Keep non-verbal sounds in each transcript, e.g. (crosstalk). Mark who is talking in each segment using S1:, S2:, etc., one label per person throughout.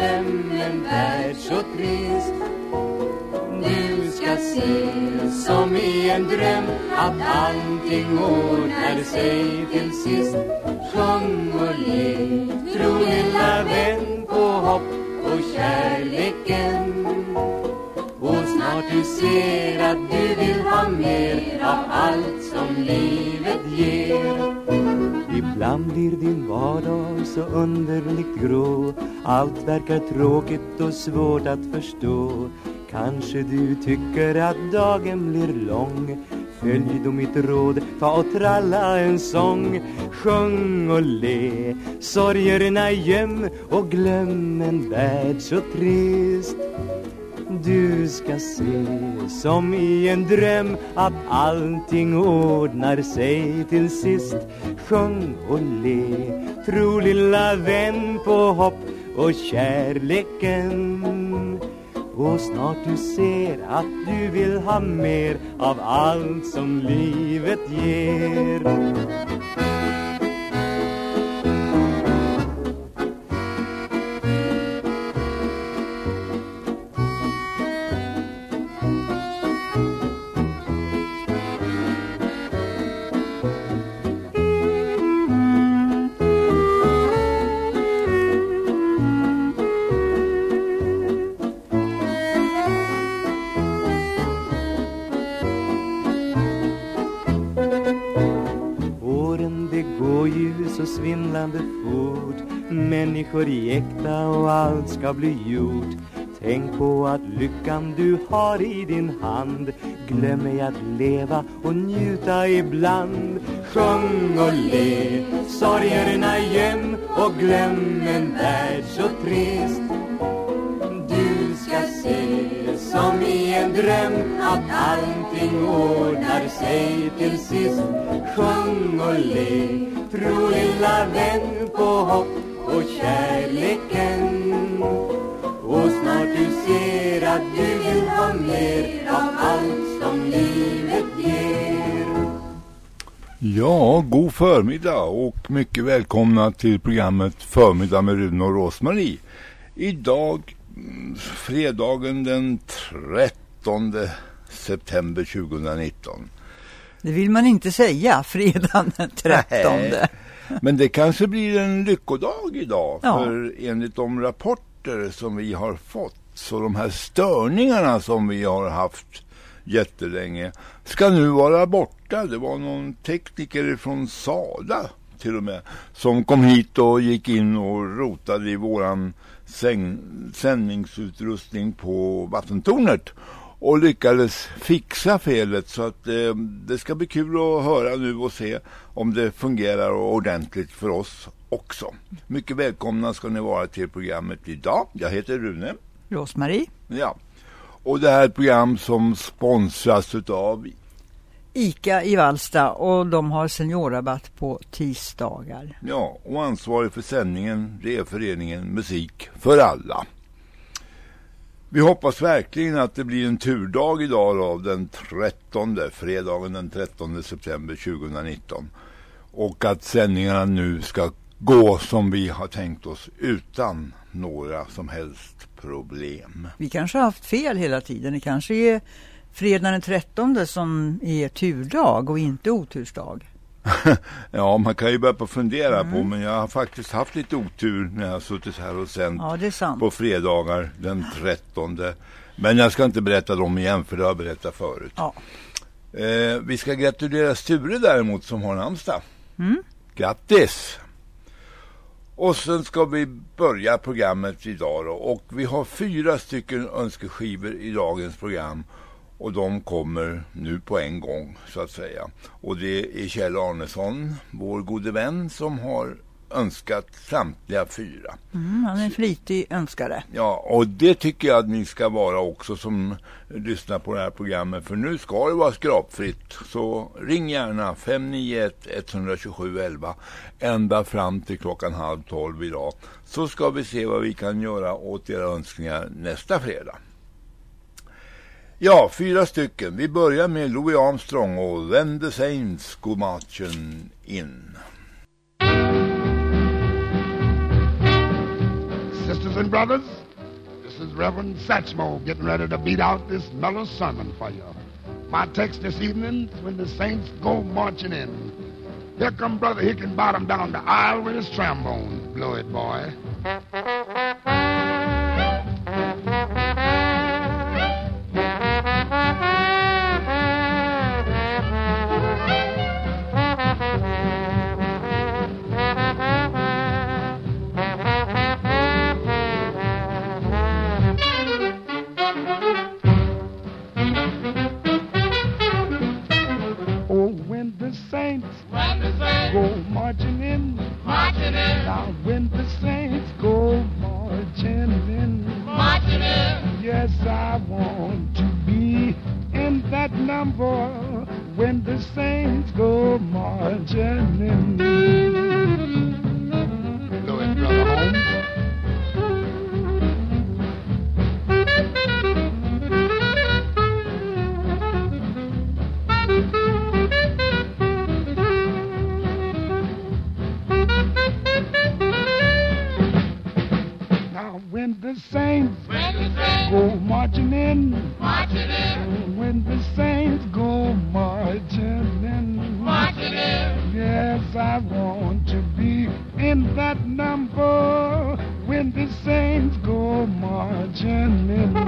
S1: glöm en värld så trist. Du ska se som i en dröm att allting ordnar sig till sist. Sjung och le, tro lilla vän på hopp och kärleken. Och snart du ser att du vill ha mer av allt som livet ger.
S2: Ibland blir din vardag så underligt grå. Allt verkar tråkigt och svårt att förstå. Kanske du tycker att dagen blir lång. Följ då mitt råd, ta och tralla en sång. Sjung och le, sorgerna göm och glöm en värld så trist du ska se som i en dröm att allting ordnar sig till sist. Sjung och le, tro lilla vän på hopp och kärleken. Och snart du ser att du vill ha mer av allt som livet ger. Människor jäkta och allt ska bli gjort. Tänk på att lyckan du har i din hand. Glöm ej att leva och njuta ibland. Sjung och le, sorgerna göm och glöm en värld så trist. Du ska se som i en dröm att allting ordnar sig till sist. Sjung och le, tro lilla vän på hopp och kärleken Och snart du ser att du vill ha mer av allt som livet ger
S3: Ja, god förmiddag och mycket välkomna till programmet Förmiddag med Rune och Rosmarie. Idag, mm, fredagen den 13 september 2019.
S4: Det vill man inte säga, fredagen den 13. Nej.
S3: Men det kanske blir en lyckodag idag. Ja. För enligt de rapporter som vi har fått så de här störningarna som vi har haft jättelänge ska nu vara borta. Det var någon tekniker från Sada till och med som kom hit och gick in och rotade i våran sändningsutrustning på vattentornet och lyckades fixa felet så att eh, det ska bli kul att höra nu och se om det fungerar ordentligt för oss också. Mycket välkomna ska ni vara till programmet idag. Jag heter Rune.
S4: Rosmarie.
S3: Ja. Och det här är ett program som sponsras av
S4: ICA i Valsta och de har seniorrabatt på tisdagar.
S3: Ja, och ansvarig för sändningen det är föreningen Musik för alla. Vi hoppas verkligen att det blir en turdag idag då, den 13, fredagen den 13 september 2019. Och att sändningarna nu ska gå som vi har tänkt oss utan några som helst problem.
S4: Vi kanske har haft fel hela tiden. Det kanske är fredagen den 13 som är turdag och inte otursdag. (laughs)
S3: ja, man kan ju börja på fundera mm. på, men jag har faktiskt haft lite otur när jag har suttit här och sänt
S4: ja,
S3: på fredagar den 13. Men jag ska inte berätta dem igen, för det har jag berättat förut.
S4: Ja.
S3: Eh, vi ska gratulera Sture däremot som har namnsdag.
S4: Mm.
S3: Grattis! Och sen ska vi börja programmet idag då. Och vi har fyra stycken önskeskivor i dagens program. Och de kommer nu på en gång så att säga. Och det är Kjell Arnesson, vår gode vän, som har önskat samtliga fyra.
S4: Mm, han är en flitig önskare.
S3: Ja, och det tycker jag att ni ska vara också som lyssnar på det här programmet. För nu ska det vara skrapfritt. Så ring gärna 591 127 11 ända fram till klockan halv tolv idag. Så ska vi se vad vi kan göra åt era önskningar nästa fredag. Ja, fyra stycken. Vi börjar med Louis Armstrong och When the Saints go marching in.
S5: Sisters and brothers, this is Reverend Satchmo getting ready to beat out this mellow sermon for you. My text this evening is when the saints go marching in. Here come Brother Hickenbottom down the aisle with his trombone. Blow it, boy. Go marching in,
S6: marching in,
S5: now when the saints go marching in,
S6: marching in,
S5: yes, I want to be in that number. When the saints go marching in. The saints
S6: when the saints
S5: go marching in,
S6: marching in,
S5: when the saints go marching in,
S6: marching in,
S5: yes, I want to be in that number. When the saints go marching in.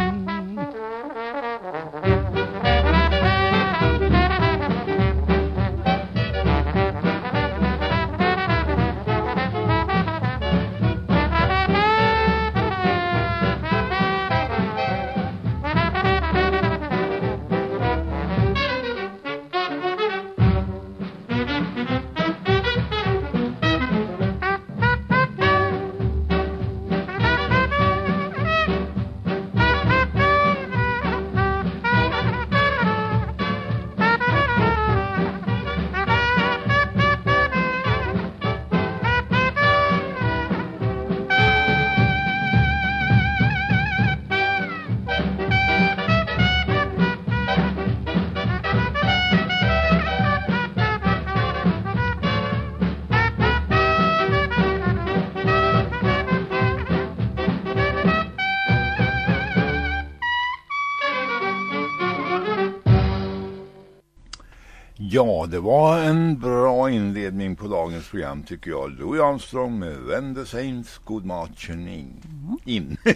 S7: Ja, det var en bra inledning på dagens program tycker jag. Louis Armstrong med When the Saints Good Marching In. in. (laughs)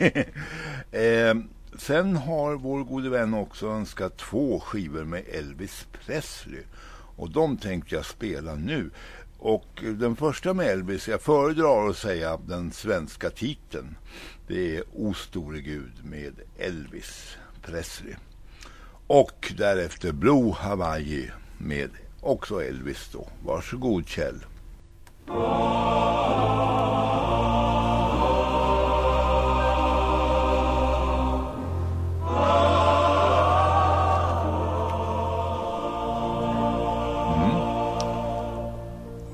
S7: eh, sen har vår gode vän också önskat två skivor med Elvis Presley. Och de tänkte jag spela nu. Och den första med Elvis, jag föredrar att säga den svenska titeln. Det är O store Gud med Elvis Presley. Och därefter Blue Hawaii med också Elvis då. Varsågod Kjell.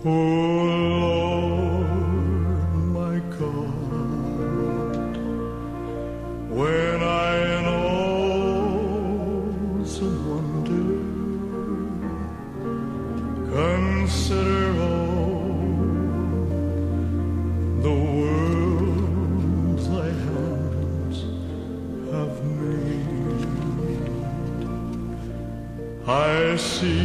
S8: Mm. parece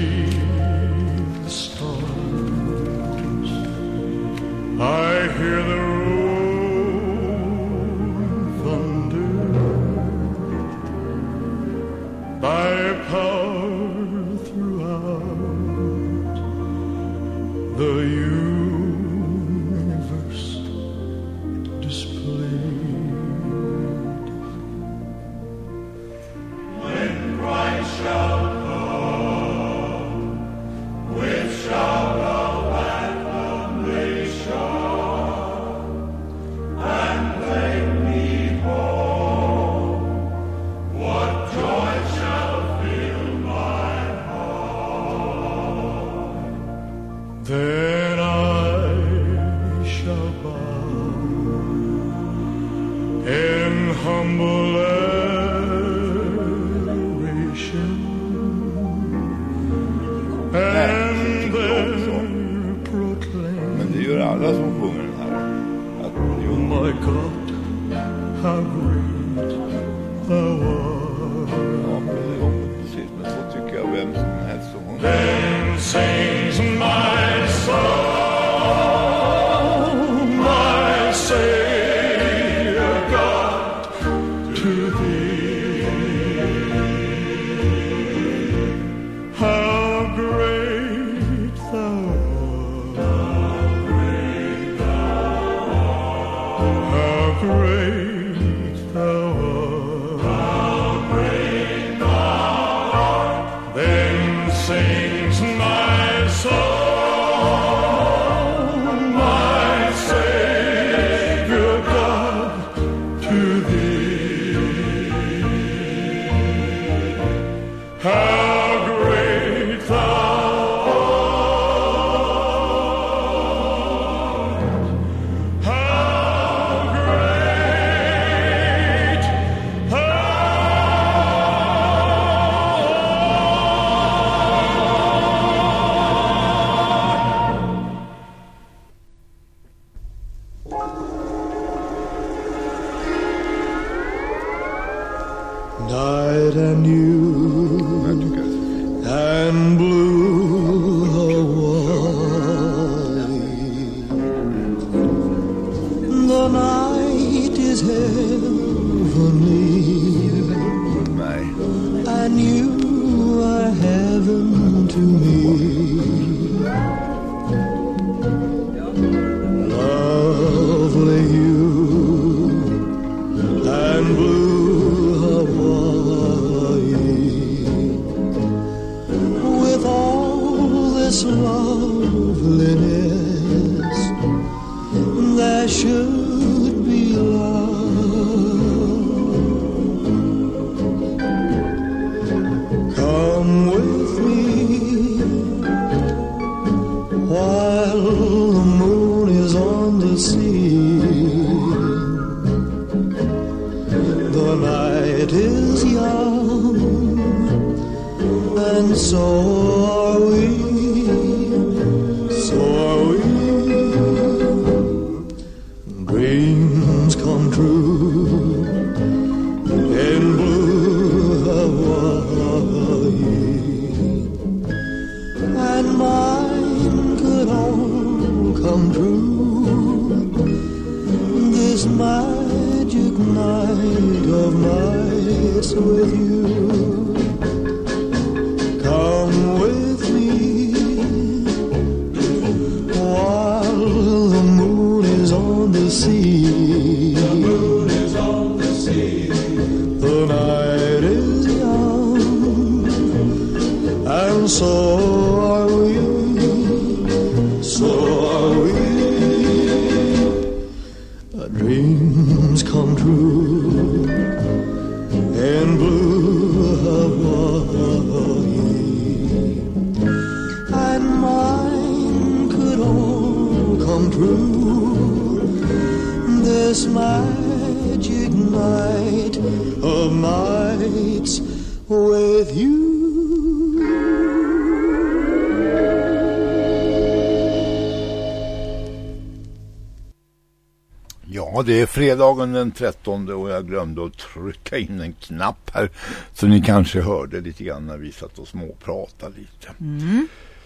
S8: fredagen den 13 och jag glömde att trycka in en knapp här. Så ni kanske hörde lite grann när vi satt och småpratade lite.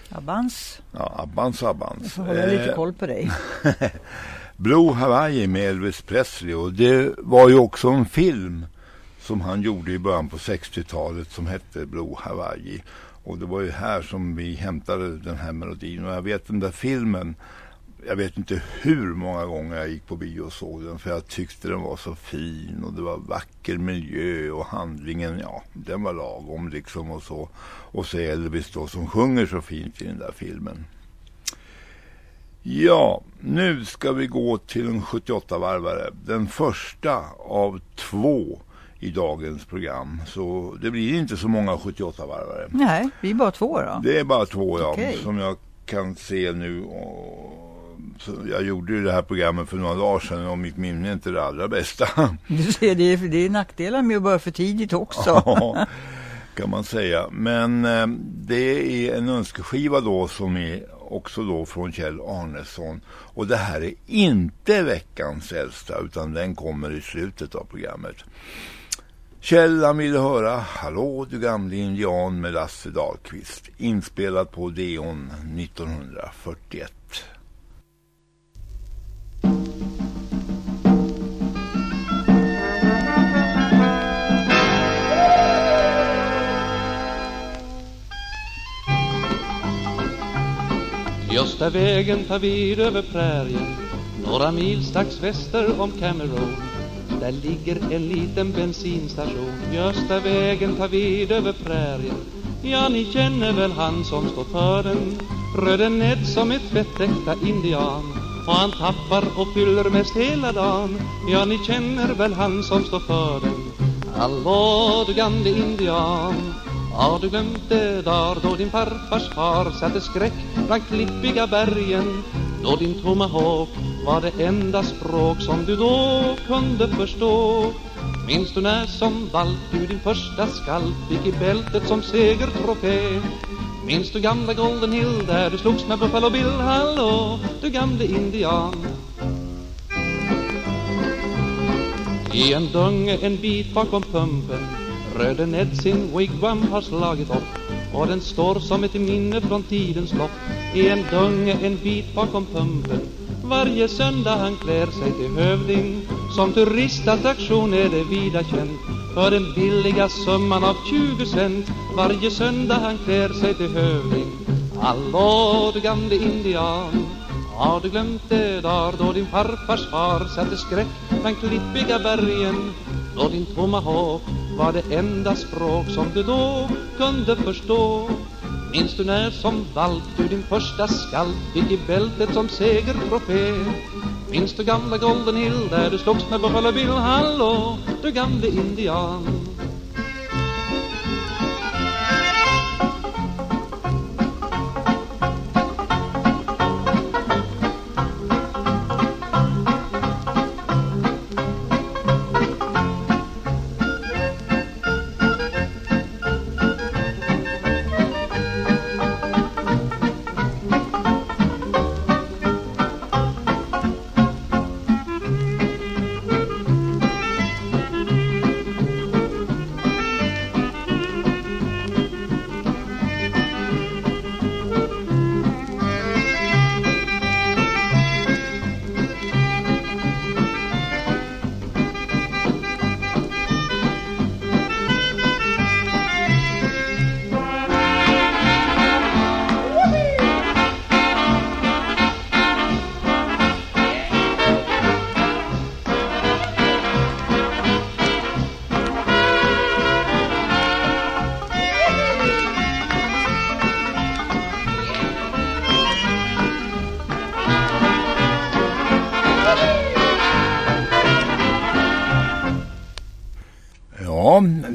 S4: Abbans,
S8: Ja, abbans abbans.
S4: jag får hålla lite
S8: Eh,
S4: koll på dig. (laughs)
S8: Blue Hawaii med Elvis Presley och det var ju också en film som han gjorde i början på 60-talet som hette Blue Hawaii. Och det var ju här som vi hämtade den här melodin och jag vet den där filmen jag vet inte hur många gånger jag gick på bio och såg den för jag tyckte den var så fin och det var vacker miljö och handlingen, ja, den var lagom liksom och så. Och så Elvis då som sjunger så fint i den där filmen. Ja, nu ska vi gå till en 78-varvare. Den första av två i dagens program. Så det blir inte så många 78-varvare.
S4: Nej, vi är bara två då.
S8: Det är bara två ja,
S4: Okej.
S8: som jag kan se nu. Och, jag gjorde ju det här programmet för några dagar sedan och mitt minne är inte det allra bästa. (laughs)
S4: Du ser, det är, det är nackdelar med att börja för tidigt också.
S8: Ja, (laughs) kan man säga. Men eh, det är en önskeskiva då som är
S3: också då från Kjell Arnesson. Och det här är inte veckans äldsta utan den kommer i slutet av programmet. Kjell han ville höra Hallå du gamle indian med Lasse Dahlqvist inspelad på Deon 1941.
S9: Just där vägen tar vid över prärien Några mil strax väster om Cameron Där ligger en liten bensinstation. Just där vägen tar vid över prärien. Ja, ni känner väl han som står för den. Röde Ned som är tvättäkta indian. Och han tappar och fyller mest hela dagen. Ja, ni känner väl han som står för den. Hallå, du gamle indian har du glömt det dar då din farfars far satte skräck bland klippiga bergen? Då din tomahawk var det enda språk som du då kunde förstå. Minns du när som valp du din första skalp fick i bältet som segertrofé? Minns du gamla Golden Hill där du slogs med Buffalo Bill? Hallå, du gamle indian. I en dunge en bit bakom pumpen Röde Ned sin wigwam har slagit upp och den står som ett minne från tidens lopp. I en dunge en bit bakom pumpen varje söndag han klär sig till hövding. Som turistattraktion är det vida känt för den billiga summan av 20 cent. Varje söndag han klär sig till hövding Hallå du gamle indian. Har du glömt det dar då din farfars far satte skräck bland klippiga bergen? Då din tomahawk var det enda språk som du då kunde förstå. Minns du när som valp du din första skall fick i bältet som segertrofé? Minns du gamla Golden Hill där du slogs med Buffalo Bill Hallå, du gamle indian?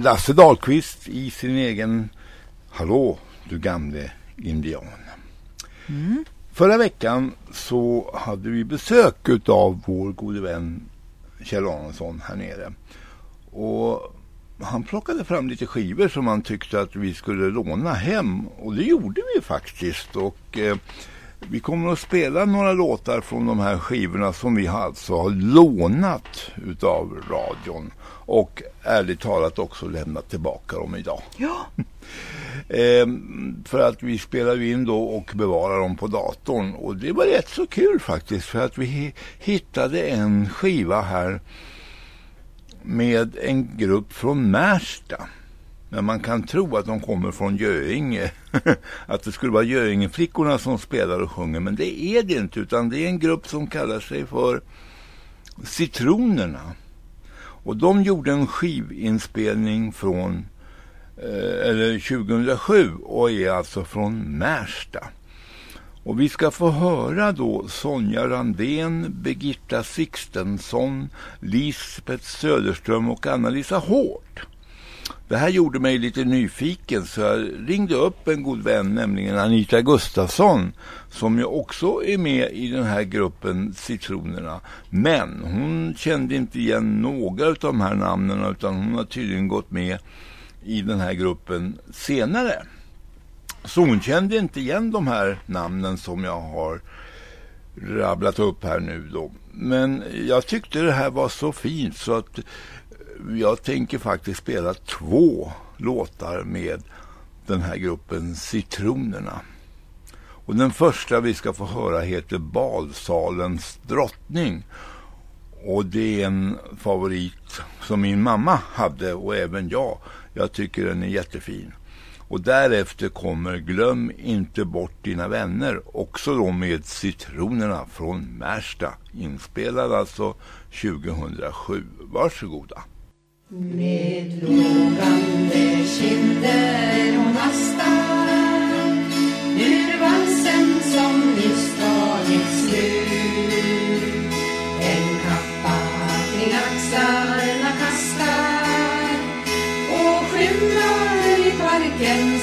S3: Lasse Dahlqvist i sin egen Hallå, du gamle indian.
S4: Mm.
S3: Förra veckan så hade vi besök av vår gode vän Kjell Aronsson här nere. Och han plockade fram lite skivor som han tyckte att vi skulle låna hem. Och det gjorde vi faktiskt. Och eh, vi kommer att spela några låtar från de här skivorna som vi alltså har lånat utav radion. Och ärligt talat också lämnat tillbaka dem idag.
S4: Ja. (laughs)
S3: Eh, för att vi spelar in då och bevarar dem på datorn. Och det var rätt så kul faktiskt för att vi hittade en skiva här med en grupp från Märsta. Men man kan tro att de kommer från Göinge. (laughs) att det skulle vara Göingeflickorna som spelar och sjunger. Men det är det inte utan det är en grupp som kallar sig för Citronerna. Och de gjorde en skivinspelning från eh, eller 2007 och är alltså från Märsta. Och vi ska få höra då Sonja Randén, Birgitta Sixtensson, Lisbeth Söderström och Anna-Lisa Hård. Det här gjorde mig lite nyfiken så jag ringde upp en god vän, nämligen Anita Gustafsson som ju också är med i den här gruppen Citronerna. Men hon kände inte igen några av de här namnen utan hon har tydligen gått med i den här gruppen senare. Så hon kände inte igen de här namnen som jag har rabblat upp här nu då. Men jag tyckte det här var så fint så att jag tänker faktiskt spela två låtar med den här gruppen Citronerna. Och den första vi ska få höra heter Balsalens drottning. Och det är en favorit som min mamma hade och även jag. Jag tycker den är jättefin. Och därefter kommer Glöm inte bort dina vänner, också då med Citronerna från Märsta, inspelad alltså 2007. Varsågoda!
S10: Med lågande kinder hon hastar ur valsen som nyss tagit slut. En kappa kring axlarna kastar och skymmer i parken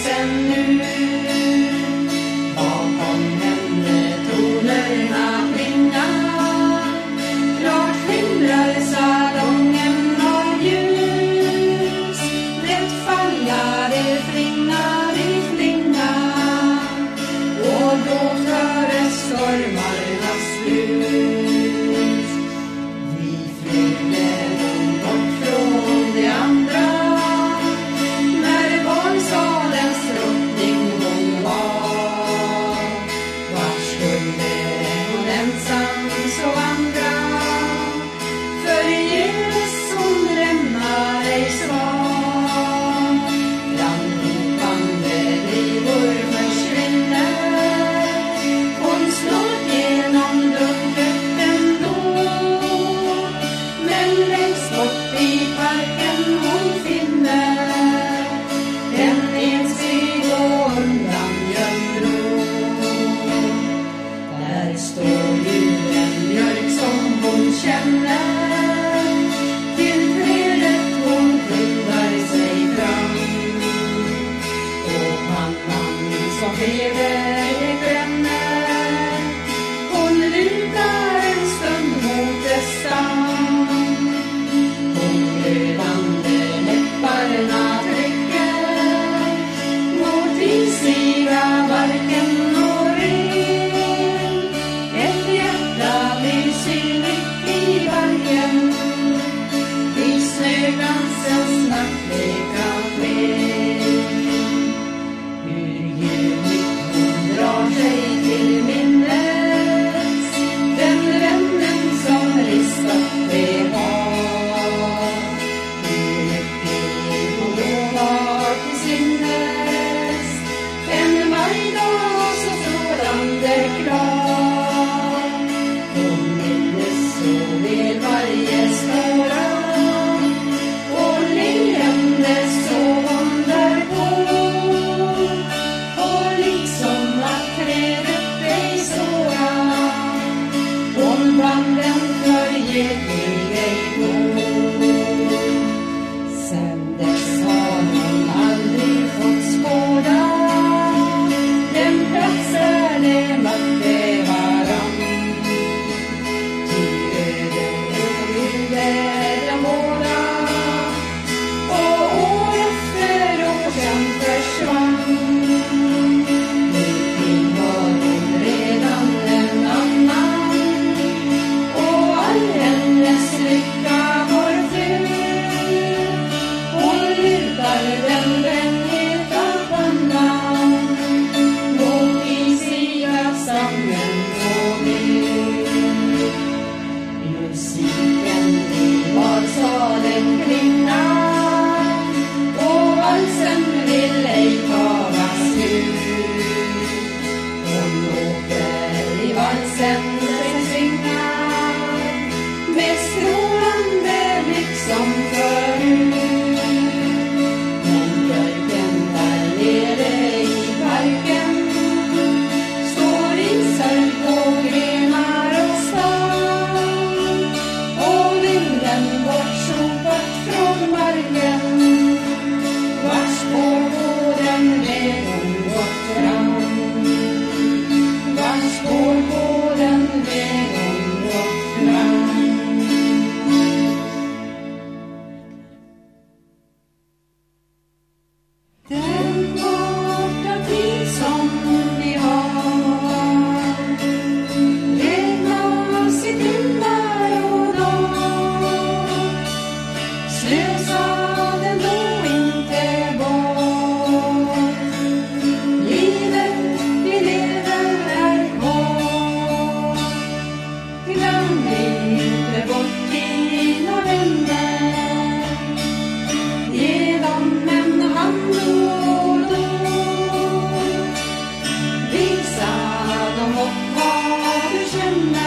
S10: upp vad du känner.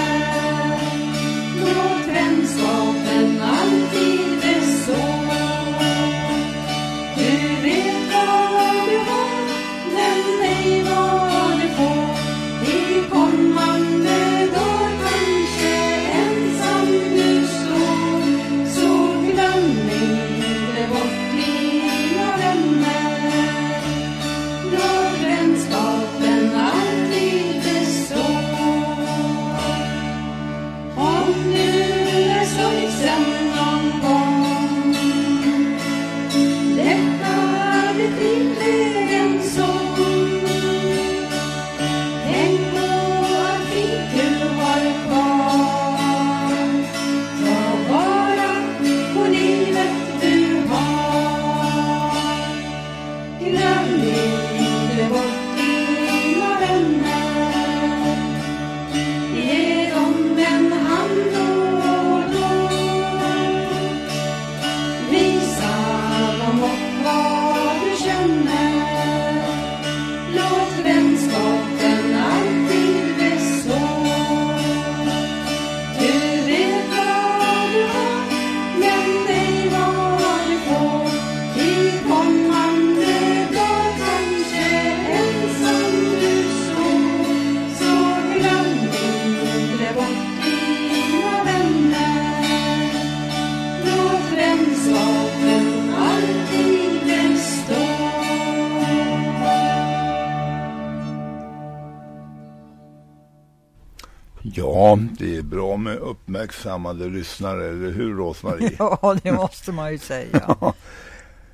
S3: Uppmärksammade lyssnare, eller hur Rosmarie? (laughs)
S4: Ja, det måste man ju säga. (laughs)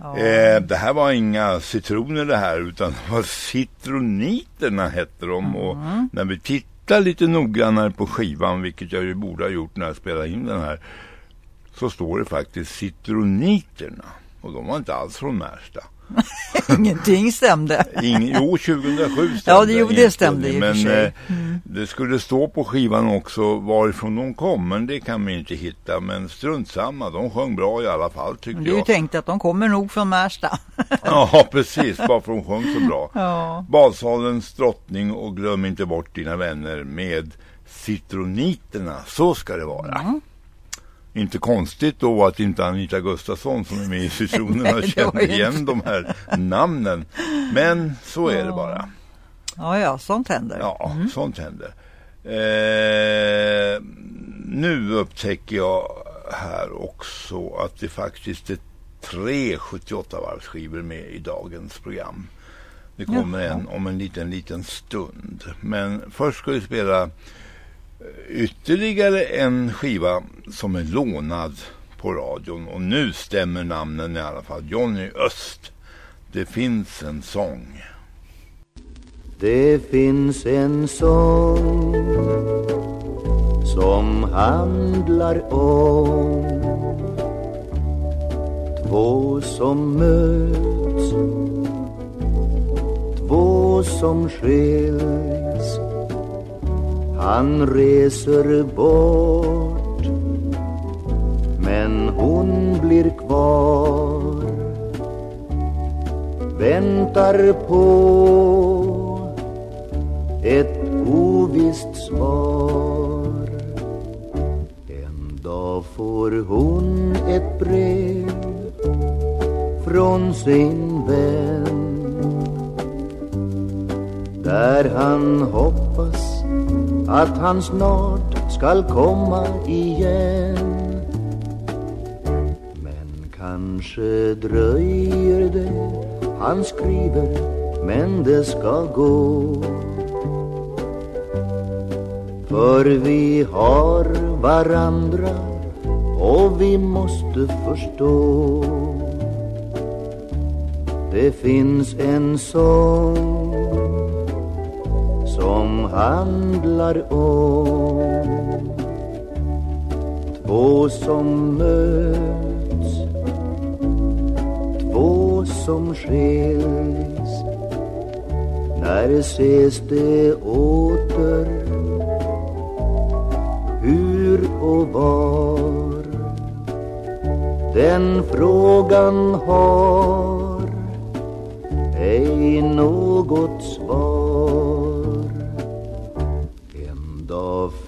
S4: Ja.
S3: Eh, det här var inga citroner det här utan det var citroniterna hette de och
S4: Mm.
S3: när vi tittar lite noggrannare på skivan vilket jag ju borde ha gjort när jag spelade in den här så står det faktiskt citroniterna och de var inte alls från Märsta. (laughs)
S4: Ingenting stämde.
S3: Ingen, jo, 2007 stämde.
S4: Ja, det- jo, det stämde för
S3: Men eh, det skulle stå på skivan också varifrån de kom, men det kan vi inte hitta. Men strunt samma, de sjöng bra i alla fall tycker
S4: Det är ju
S3: jag.
S4: tänkt att de kommer nog från Märsta. (laughs)
S3: Ja, precis. Bara för de sjöng så bra. (laughs)
S4: Ja.
S3: Badsalens drottning och glöm inte bort dina vänner med citroniterna. Så ska det vara.
S4: Mm.
S3: Inte konstigt då att inte Anita Gustafsson som är med i Citronerna (laughs)
S4: ju
S3: igen de här namnen. Men så är det bara.
S4: Ja, ja, sånt händer.
S3: Ja, sånt händer. Eh, nu upptäcker jag här också att det faktiskt är tre 78-varvsskivor med i dagens program. Det kommer
S4: Jaha.
S3: en om en liten, liten stund. Men först ska vi spela ytterligare en skiva som är lånad på radion. Och nu stämmer namnen i alla fall. Johnny Öst. Det finns en sång.
S11: Det finns en sång som handlar om två som möts, två som skiljs. Han reser bort, men hon blir kvar. Väntar på ett ovisst svar. En dag får hon ett brev från sin vän där han hoppas att han snart skall komma igen. Men kanske dröjer det, han skriver, men det ska gå. För vi har varandra och vi måste förstå Det finns en sång handlar om. Två som möts, två som skiljs. När ses det åter? Hur och var? Den frågan har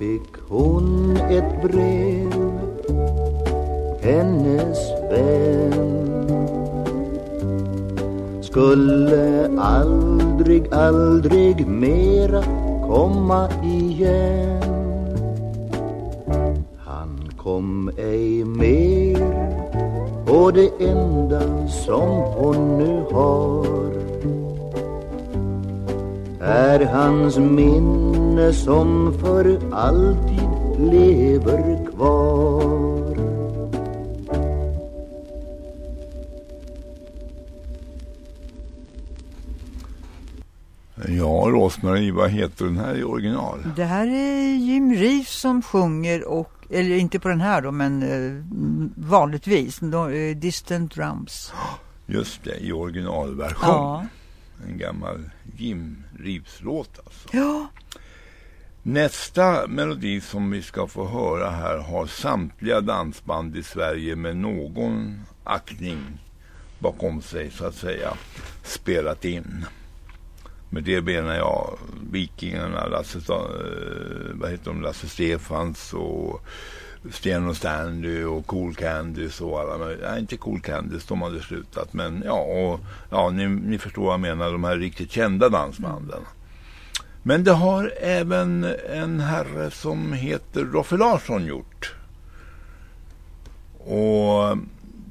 S11: fick hon ett brev Hennes vän. Skulle aldrig, aldrig mera komma igen. Han kom ej mer och det enda som hon nu har är hans minne som för alltid lever kvar
S3: Ja, Rosmarie, vad heter den här i original?
S4: Det här är Jim Reeves som sjunger och eller inte på den här då, men eh, vanligtvis de, eh, Distant Drums.
S3: Just det, i originalversion.
S4: Ja.
S3: En gammal Jim Reeves-låt alltså.
S4: Ja.
S3: Nästa melodi som vi ska få höra här har samtliga dansband i Sverige med någon aktning bakom sig så att säga spelat in. Med det menar jag Vikingarna, Lasse, eh, vad heter de, Lasse Stefans och Sten och Stanley och Cool Candice och alla möjliga. Nej, inte Cool Candice, de hade slutat. Men ja, och, ja ni, ni förstår vad jag menar, de här riktigt kända dansbanden. Men det har även en herre som heter Roffe Larsson gjort. Och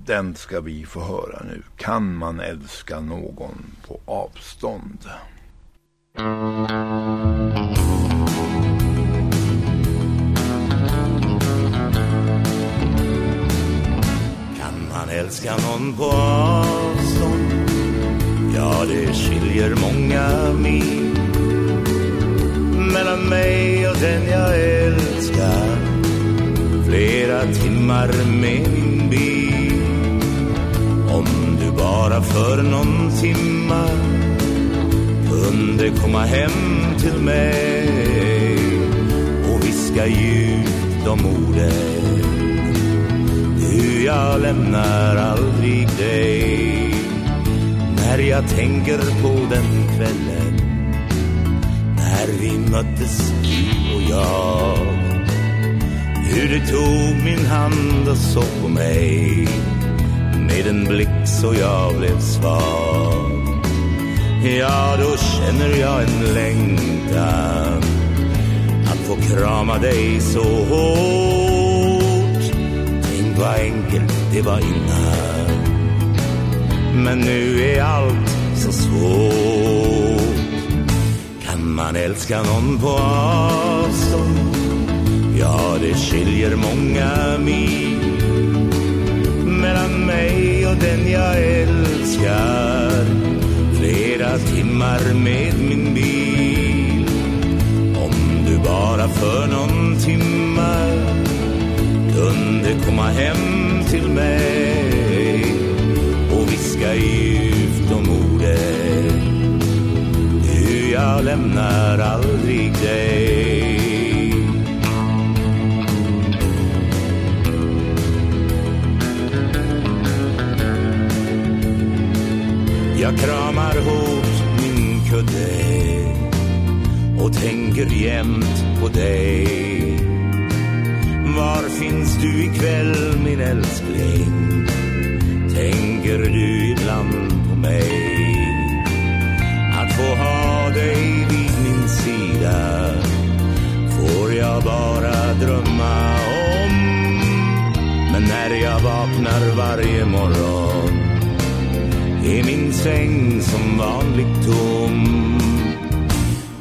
S3: den ska vi få höra nu. Kan man älska någon på avstånd?
S12: Kan man älska någon på avstånd? Ja, det skiljer många mil mellan mig och den jag älskar. Flera timmar med min bil. Om du bara för någon timma kunde komma hem till mig och viska djupt de orden. Du, jag lämnar aldrig dig när jag tänker på den kvällen när vi möttes, du och jag. Hur du tog min hand och såg på mig med en blick så jag blev svag. Ja, då känner jag en längtan att få krama dig så hårt. Tänk vad enkelt det var innan. Men nu är allt så svårt. Man älskar någon på avstånd? Ja, det skiljer många mil mellan mig och den jag älskar flera timmar med min bil Om du bara för någon timma kunde komma hem till mig och viska djupt om jag lämnar aldrig dig Jag kramar hårt min kudde och tänker jämt på dig. Var finns du ikväll min älskling? Tänker du ibland på mig? Jag bara drömma om. Men när jag vaknar varje morgon är min säng som vanligt tom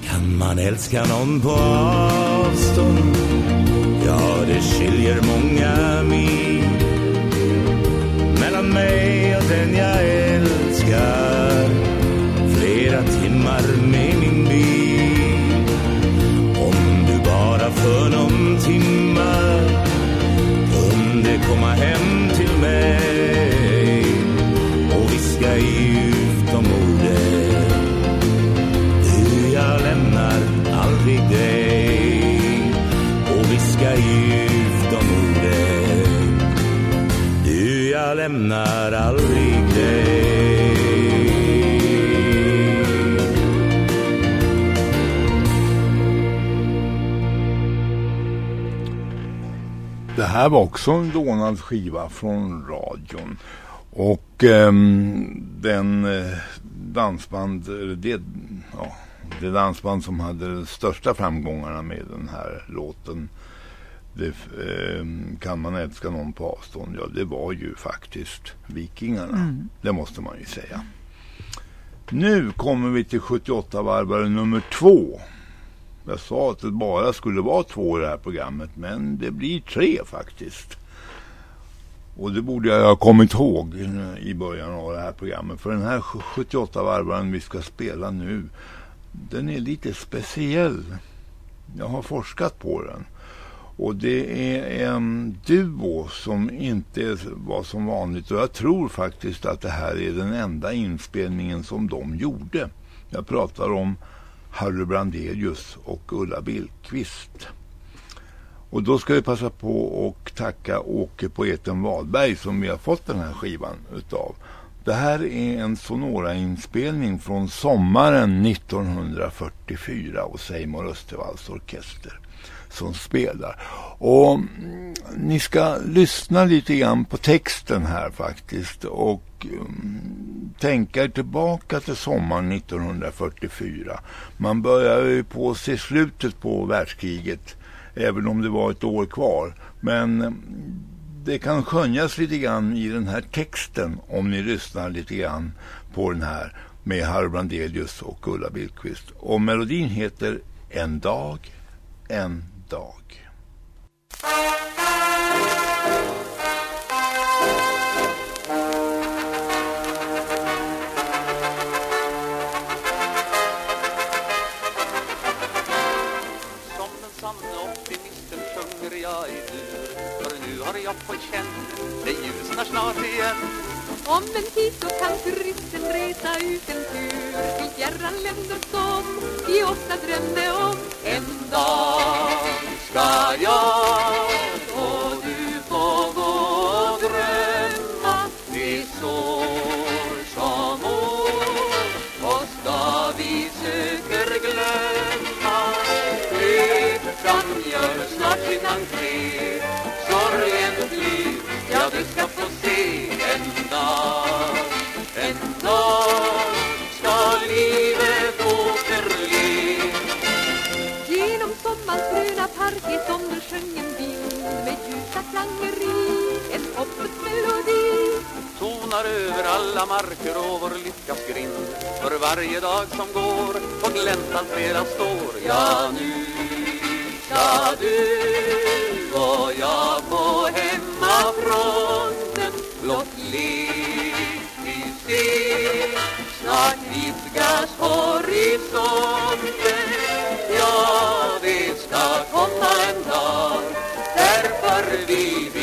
S12: Kan man älska någon på avstånd? Ja, det skiljer många mil Mellan mig och den jag är lämnar aldrig dig
S3: Det här var också en lånad skiva från radion. Och ehm, den eh, dansband, eller det, ja, det dansband som hade de största framgångarna med den här låten det, eh, kan man älska någon på avstånd? Ja, det var ju faktiskt Vikingarna.
S4: Mm.
S3: Det måste man ju säga. Nu kommer vi till 78-varvare nummer två. Jag sa att det bara skulle vara två i det här programmet, men det blir tre faktiskt. Och det borde jag ha kommit ihåg i början av det här programmet. För den här 78-varvaren vi ska spela nu, den är lite speciell. Jag har forskat på den. Och det är en duo som inte var som vanligt. Och jag tror faktiskt att det här är den enda inspelningen som de gjorde. Jag pratar om Harry Brandelius och Ulla Billqvist. Och då ska vi passa på att tacka Åke Poeten Wahlberg som vi har fått den här skivan utav. Det här är en Sonora-inspelning från sommaren 1944 och Seymour Östervalls orkester som spelar. Och mm, ni ska lyssna lite grann på texten här faktiskt och um, tänka er tillbaka till sommaren 1944. Man börjar ju på se slutet på världskriget även om det var ett år kvar. Men mm, det kan skönjas lite grann i den här texten om ni lyssnar lite grann på den här med Harry Brandelius och Ulla Billqvist. Och melodin heter En dag, en dag.
S13: Som den sanne optimisten sjunger jag i dur För nu har jag på känn, det ljusnar snart igen
S14: Om en tid så kan turisten resa ut en tur till fjärran länder som vi ofta drömde om.
S13: En dag ska jag. Och du få gå och drömma. Det sår som år. Och ska vi söker glömma. Lyckan gör snart sin entré. Sorgen flyr, ja du ska få se en dag. En dag ska livet
S14: gå. Hans gröna park är som sjöng en vind med ljusa klanger i en hoppets melodi.
S13: tonar över alla marker och vår lyckas grind. För varje dag som går på gläntan flera står. Ja, nu ska du och jag på hemmafronten blott lek vi ser Snart vidgas horisonten. Ja, ska komma en dag. Därför vi
S3: vill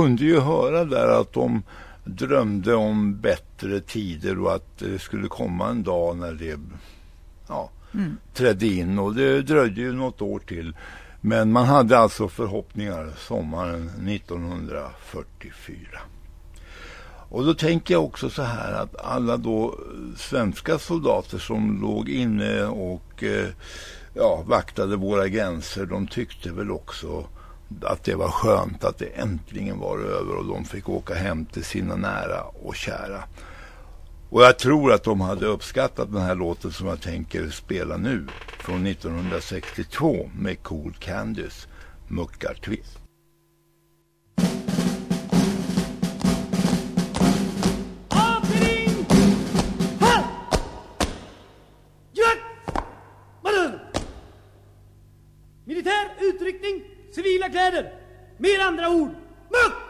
S3: kunde ju höra där att de drömde om bättre tider och att det skulle komma en dag när det ja,
S4: Mm.
S3: trädde in och det dröjde ju något år till. Men man hade alltså förhoppningar sommaren 1944. Och då tänker jag också så här att alla då svenska soldater som låg inne och eh, ja, vaktade våra gränser, de tyckte väl också att det var skönt att det äntligen var över och de fick åka hem till sina nära och kära. Och jag tror att de hade uppskattat den här låten som jag tänker spela nu. Från 1962 med Cool Candice, Muckartvist.
S15: Kläder. Med andra ord, muck!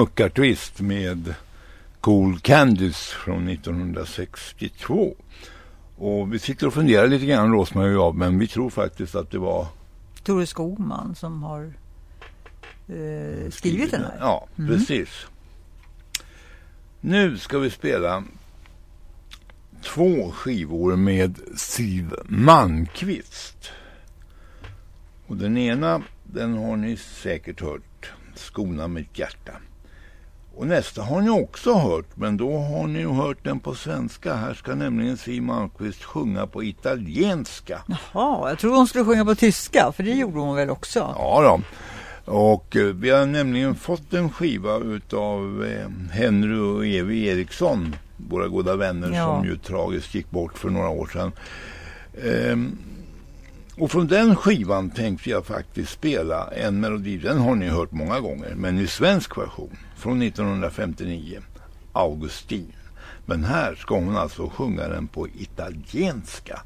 S3: Muckartvist med Cool Candice från 1962. Och vi sitter och funderar lite grann, Rosmarie och jag, men vi tror faktiskt att det var...
S4: Tore Skogman som har eh, skrivit den här.
S3: Ja,
S4: Mm.
S3: precis. Nu ska vi spela två skivor med Siv Malmqvist. Och den ena, den har ni säkert hört, Skona mitt hjärta. Och nästa har ni också hört, men då har ni ju hört den på svenska. Här ska nämligen Siw Malmkvist sjunga på italienska.
S4: Jaha, jag tror hon skulle sjunga på tyska, för det gjorde hon väl också?
S3: Ja då. Och eh, vi har nämligen fått en skiva utav eh, Henry och Evi Eriksson, våra goda vänner
S4: Ja.
S3: som ju tragiskt gick bort för några år sedan. Ehm, och från den skivan tänkte jag faktiskt spela en melodi, den har ni hört många gånger, men i svensk version från 1959, Augustin. Men här ska hon alltså sjunga den på italienska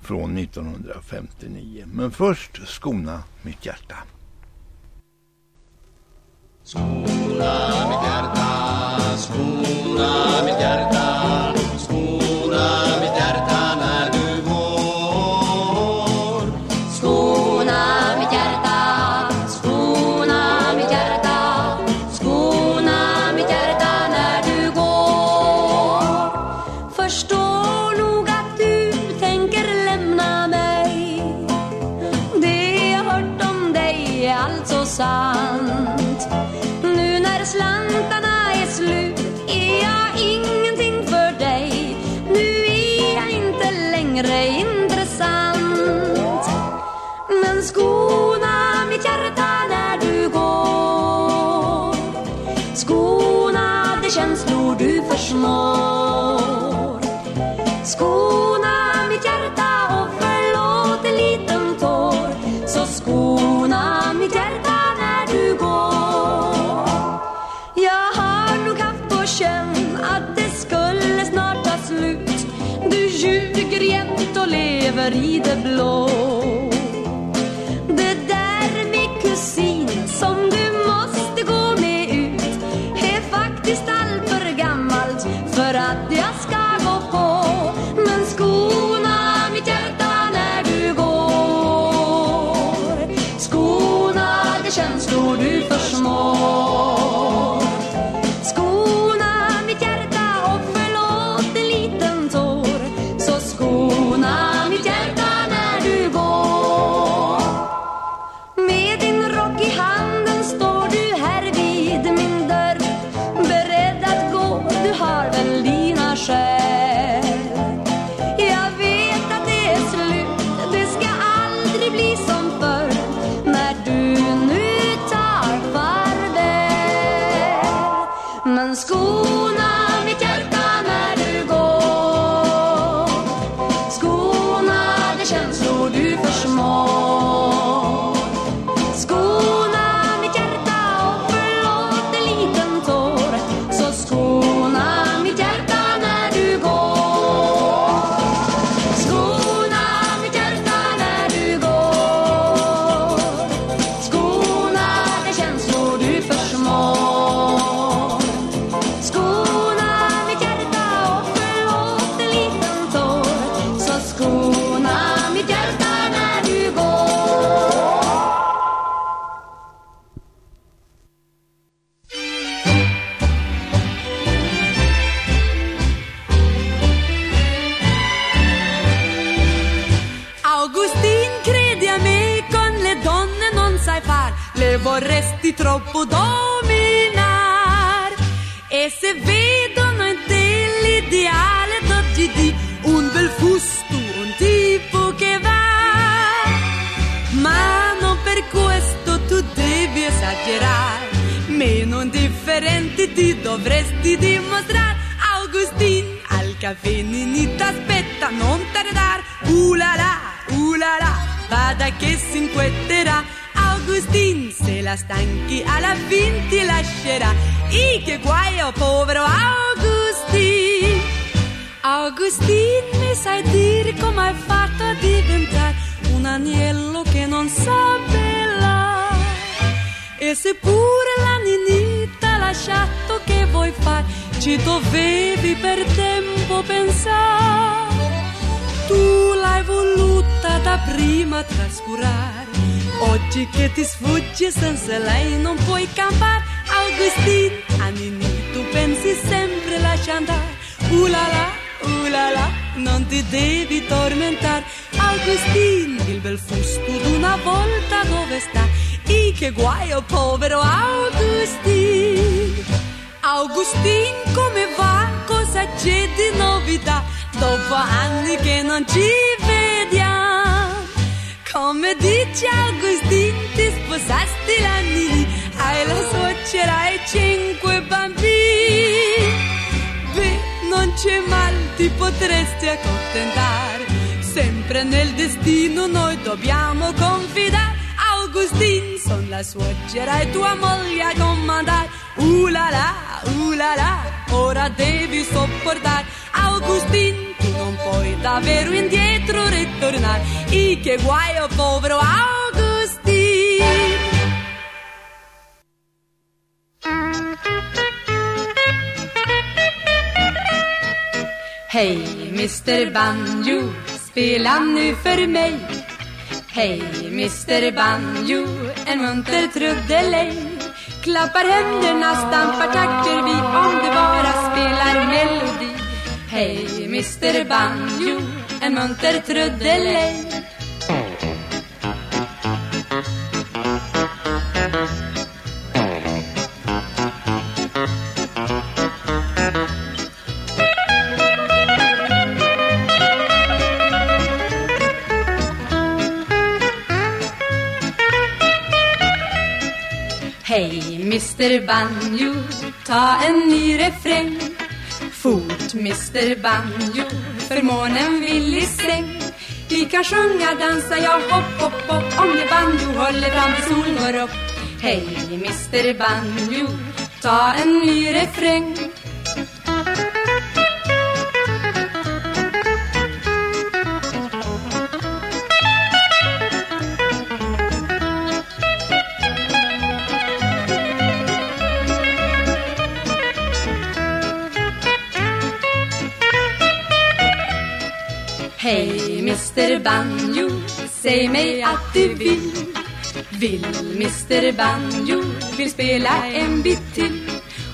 S3: från 1959. Men först Skona mitt hjärta.
S16: Skona mitt hjärta, skona mitt hjärta,
S17: lever i det blå. han för
S18: mig. Hej Mr Banjo, en munter trudelej. Klappar händerna, stampar takter vi om du bara spelar melodi. Hej Mr Banjo, en munter trudelej. Mr Banjo,
S17: ta en ny refräng. Fort Mr Banjo, för månen vill i säng. Vi kan sjunga, dansa, ja hopp, hopp, hopp Om det banjo håller fram till solen går upp. Hej Mr Banjo, ta en ny refräng. Mr Banjo, säg mig att du vill. Vill Mr Banjo, vill spela en bit till.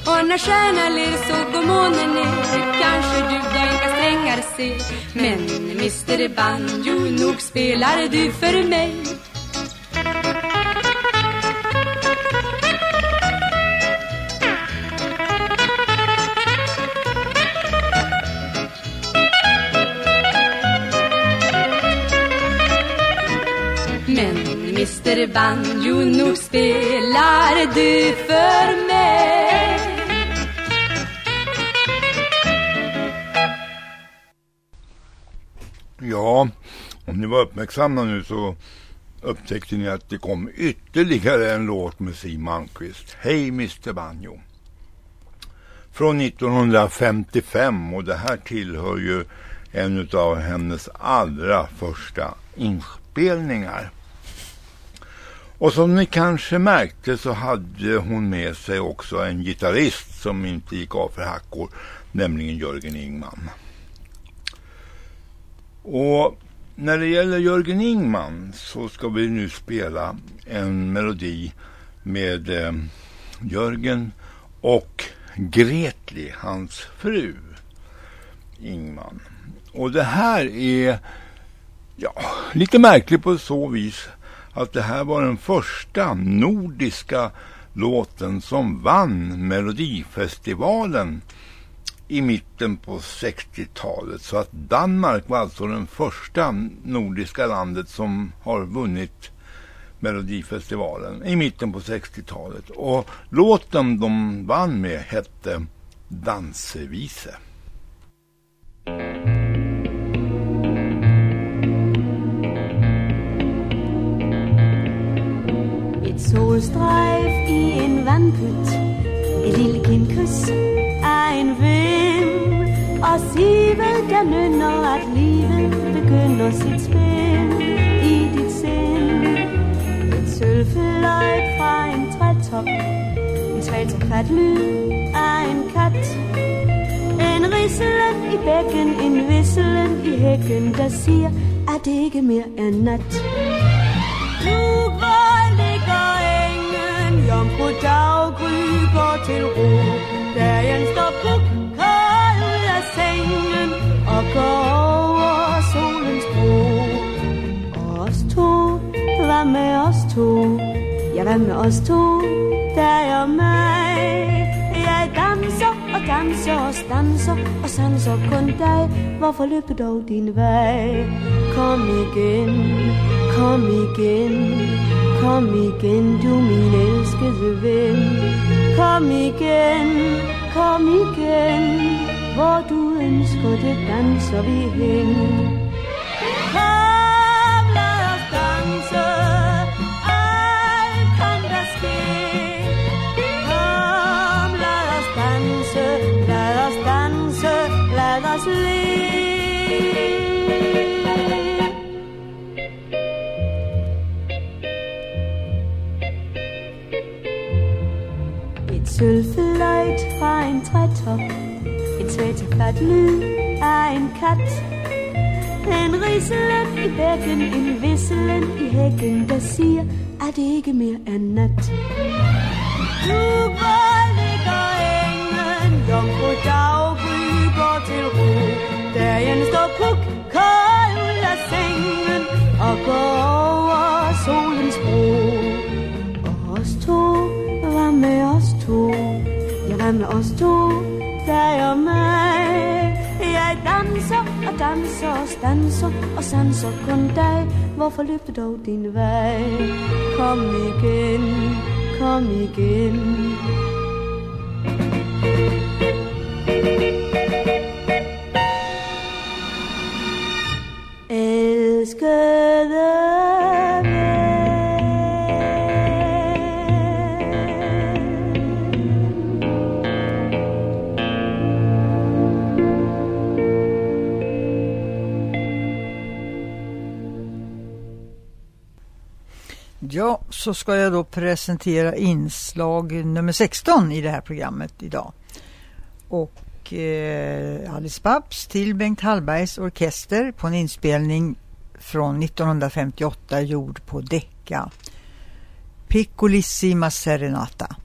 S17: Och när stjärnan ler så går månen ner. Kanske du då strängar ser Men Mr Banjo, nog spelar du för mig. Mr Banjo, nog spelar du för mig
S3: Ja, om ni var uppmärksamma nu så upptäckte ni att det kom ytterligare en låt med Siw Malmkvist. Hej Mr Banjo. Från 1955 och det här tillhör ju en av hennes allra första inspelningar. Och som ni kanske märkte så hade hon med sig också en gitarrist som inte gick av för hackor, nämligen Jörgen Ingman. Och när det gäller Jörgen Ingman så ska vi nu spela en melodi med eh, Jörgen och Gretli, hans fru Ingman. Och det här är ja, lite märkligt på så vis att det här var den första nordiska låten som vann Melodifestivalen i mitten på 60-talet. Så att Danmark var alltså den första nordiska landet som har vunnit Melodifestivalen i mitten på 60-talet. Och låten de vann med hette Dansevise.
S19: Et solstrejf i en vandpyt. Et lille kindkys af en vind. Og sivet der nynner at livet begynder sit spil i dit sind. Et sølvfløjt fra en trætop. En svaltekvat lyd af en kat. En risselen i bækken, en visselen i hækken Der siger, at det ikke mere er nat? Nu hvor engen Jomfru daggry går til ro Dagen står på kalla ud af sengen Og går over solens bro Og os to, hvad med os to? Ja, hvad med os to? Dig og mig Jeg danser og danser og stanser Og sanser kun dig Hvorfor løber dog din vej? Kom igen, kom igen Kom igen, du min älskade vän. Kom igen, kom igen Var du önskar det dansar vi hen Kom, svæteflat lyd är en katt. En risselen i bækken En visslen i häcken. Der siger, att det ikke mer er nat Nu hvor ligger engen Jomfru daggry går till ro Dagen står puk kold ud af sengen går över solens bro Och oss två, var med oss två. Jag hvad med os to? Dansa och stansa och sansa kon dig Varför løb du din väg? Kom igen, kom igen
S4: så ska jag då presentera inslag nummer 16 i det här programmet idag. Och eh, Alice Babs till Bengt Hallbergs orkester på en inspelning från 1958 gjord på Decca. Piccolissima Serenata.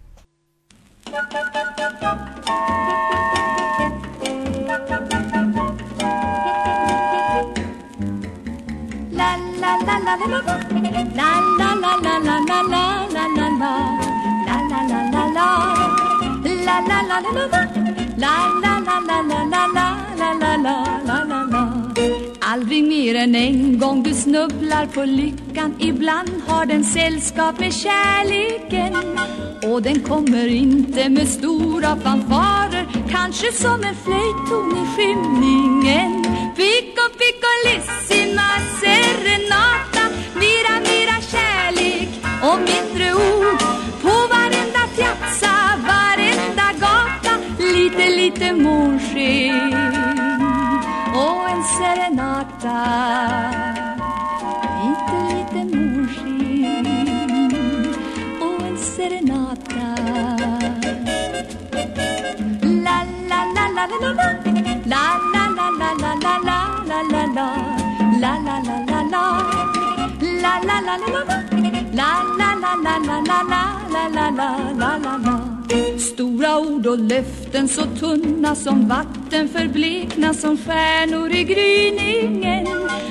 S17: Aldrig mer än en gång du snubblar på lyckan Ibland har den sällskap med kärleken Och den kommer inte med stora fanfarer Kanske som en flöjtton i skymningen Pico, piccolissima serenata Mera, mera kärlek och mindre ord På varenda piazza, varenda gata Lite, lite månsken och en serenata Lite, lite månsken och en serenata La, la, la, la, la, la, la La, la, la, la, la, la, la, la, la La, la, la, la, la La, la, la, la, la La, la, la, la, la, la, la, la, la, la, la, la Stora ord och löften så tunna som vatten förblekna som stjärnor i gryningen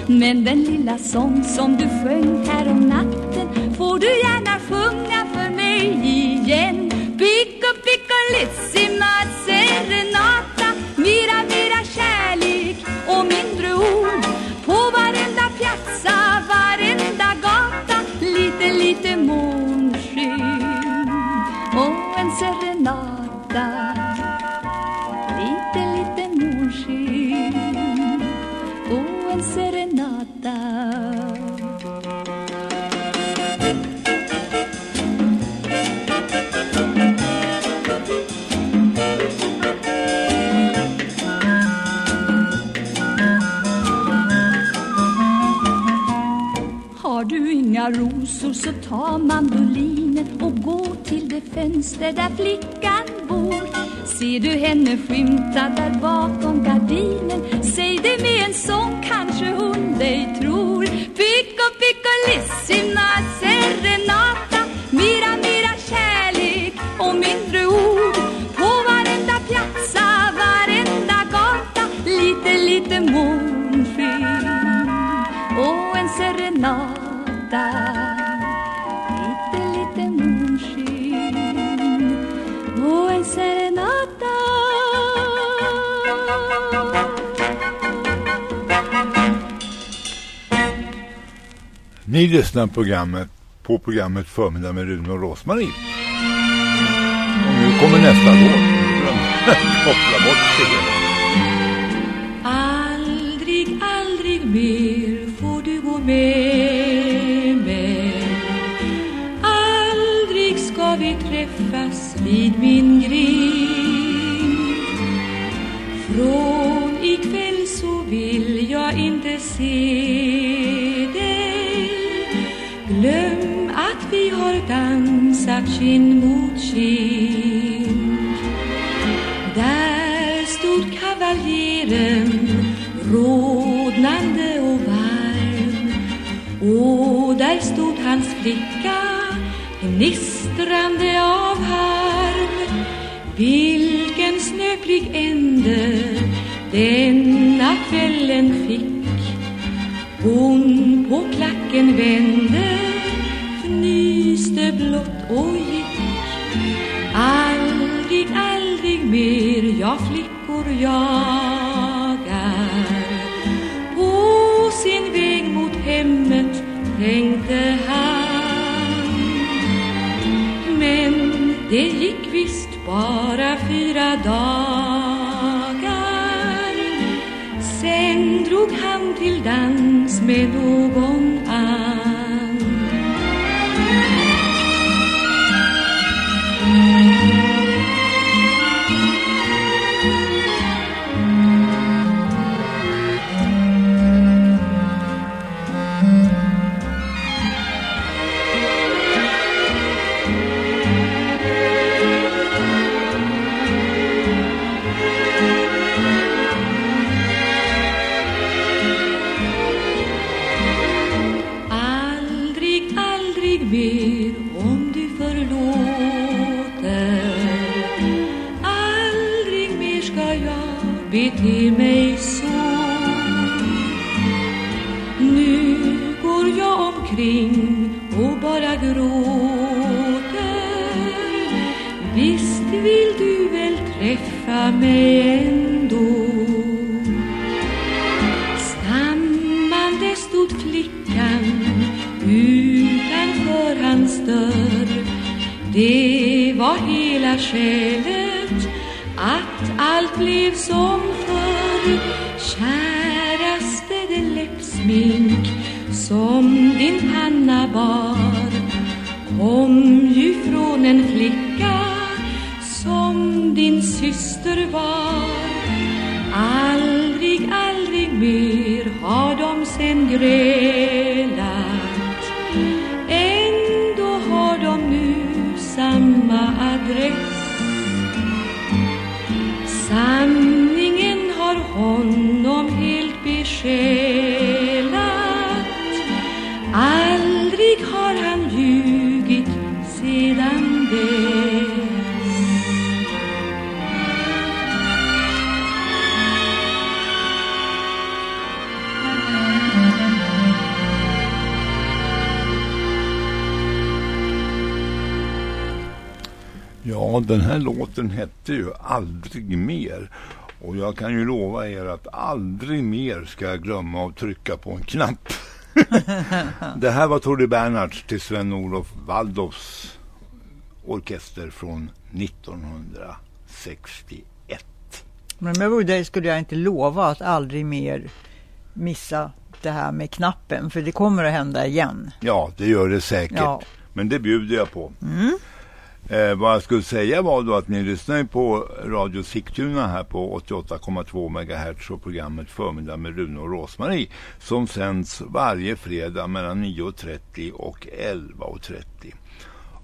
S17: Men den lilla sång som du sjöng här om natten får du gärna sjunga för mig igen Picco piccolissima serenata Mera, mera kärlek och mindre ord på varenda piazza, varenda gata Lite, lite månsken och en serenata. Rosor så ta mandolinen och gå till det fönster där flickan bor. Ser du henne skymta där bakom gardinen? Säg det med en sång kanske hon
S20: Ni lyssnar på programmet, på programmet Förmiddag med Rune och Rosmarie. Och nu kommer nästa låt. (laughs) Koppla bort sig.
S17: Kind mot kind Där stod kavaljeren rodnande och varm. Och där stod hans flicka gnistrande av harm. Vilken snöplig ände denna kvällen fick.
S20: Smink som din panna bar. Kom ju från en flicka som din syster var. Aldrig, aldrig mer har de sen grälat. Ändå har de nu samma adress. Sanningen har hon
S3: Ja, den här låten hette ju Aldrig mer. Och jag kan ju lova er att aldrig mer ska jag glömma att trycka på en knapp. (laughs) det här var Tord Bernhards till Sven-Olof Waldorfs orkester från 1961.
S4: Men om jag vore dig skulle jag inte lova att aldrig mer missa det här med knappen. För det kommer att hända igen.
S3: Ja, det gör det säkert.
S4: Ja.
S3: Men det bjuder jag på.
S4: Mm.
S3: Eh, vad jag skulle säga var då att ni lyssnar på Radio Sigtuna här på 88,2 MHz och programmet Förmiddag med Rune och Rosmarie som sänds varje fredag mellan 9.30 och 11.30.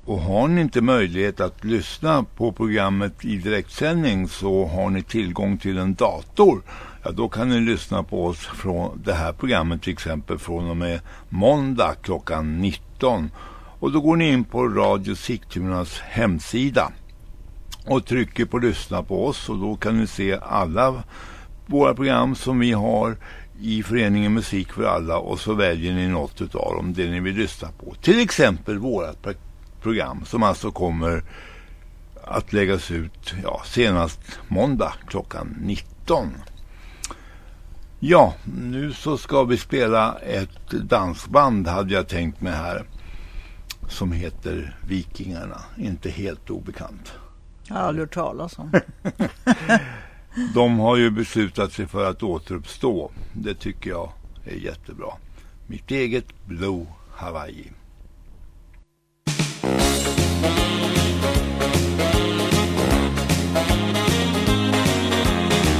S3: Och har ni inte möjlighet att lyssna på programmet i direktsändning så har ni tillgång till en dator. Ja, då kan ni lyssna på oss från det här programmet till exempel från och med måndag klockan 19. Och då går ni in på Radio Sigtunas hemsida och trycker på lyssna på oss och då kan ni se alla våra program som vi har i föreningen Musik för alla och så väljer ni något utav dem, det ni vill lyssna på. Till exempel vårat program som alltså kommer att läggas ut ja, senast måndag klockan 19. Ja, nu så ska vi spela ett dansband hade jag tänkt mig här som heter Vikingarna. Inte helt obekant.
S4: Jag har aldrig hört talas om. (laughs)
S3: De har ju beslutat sig för att återuppstå. Det tycker jag är jättebra. Mitt eget Blue Hawaii.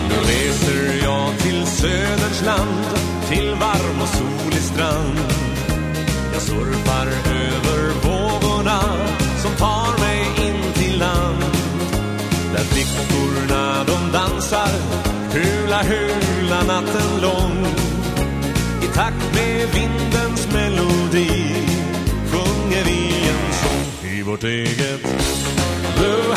S21: Nu reser jag till Söderns land Till varm och solig strand Jag surfar dansar Hula hula natten lång. I takt med vindens melodi Sjunger vi en sång i vårt eget Blue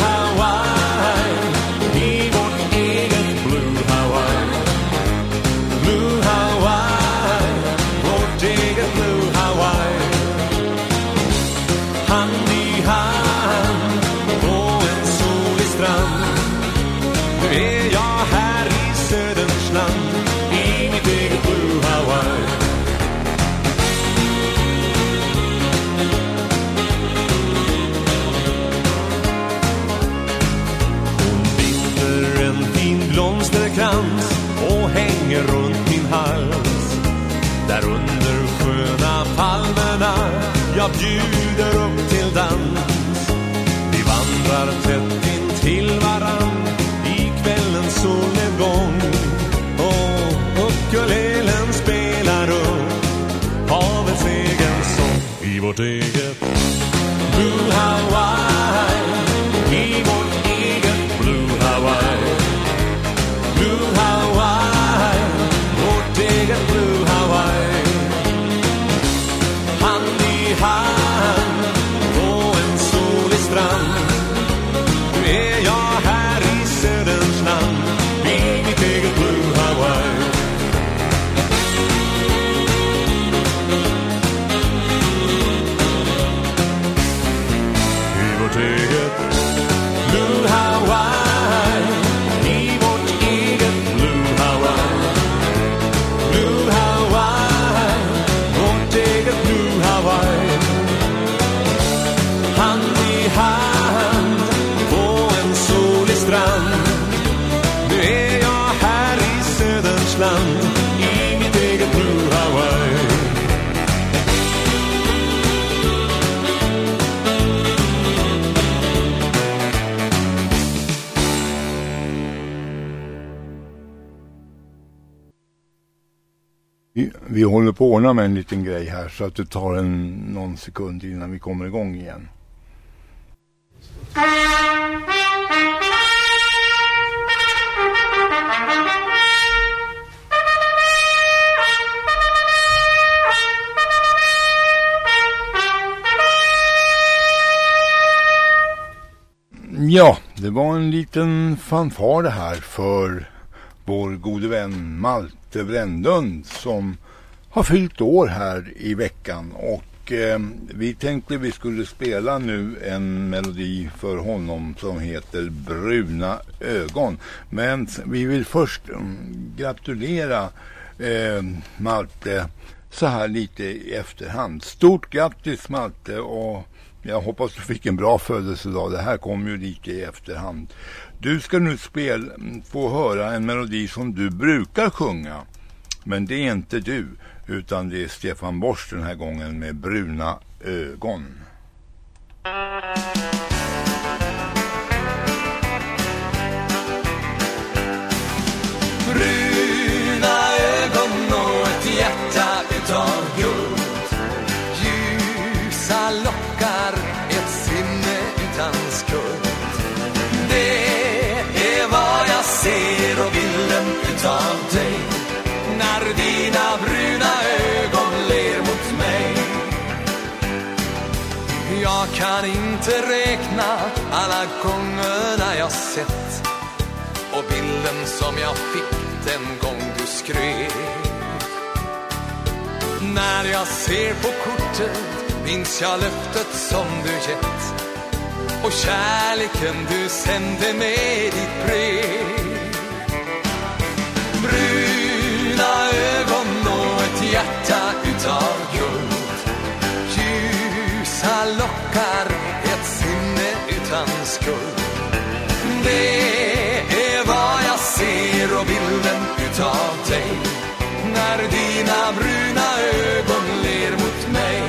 S21: jag
S22: bjuder upp till dans. Vi vandrar tätt in till varann i kvällens solnedgång. Och ukulelen spelar upp havets egen sång i vårt eget
S3: Vi, håller på att ordna med en liten grej här så att det tar en, någon sekund innan vi kommer igång igen. Ja, det var en liten fanfar det här för vår gode vän Malte Brändund som har fyllt år här i veckan och eh, vi tänkte vi skulle spela nu en melodi för honom som heter Bruna ögon. Men vi vill först mm, gratulera eh, Malte så här lite i efterhand. Stort grattis Malte och jag hoppas du fick en bra födelsedag. Det här kom ju lite i efterhand. Du ska nu spel, mm, få höra en melodi som du brukar sjunga. Men det är inte du, utan det är Stefan Borst den här gången med bruna ögon.
S22: Bruna ögon och ett hjärta utav guld. Ljusa lockar, ett sinne utan skuld. Det är vad jag ser och bilden utav dig. När dina bruna kan inte räkna alla gångerna jag sett och bilden som jag fick den gång du skrev. När jag ser på kortet minns jag löftet som du gett och kärleken du sände med ditt brev. Skull. Det är vad jag ser och bilden utav dig. När dina bruna ögon ler mot mig.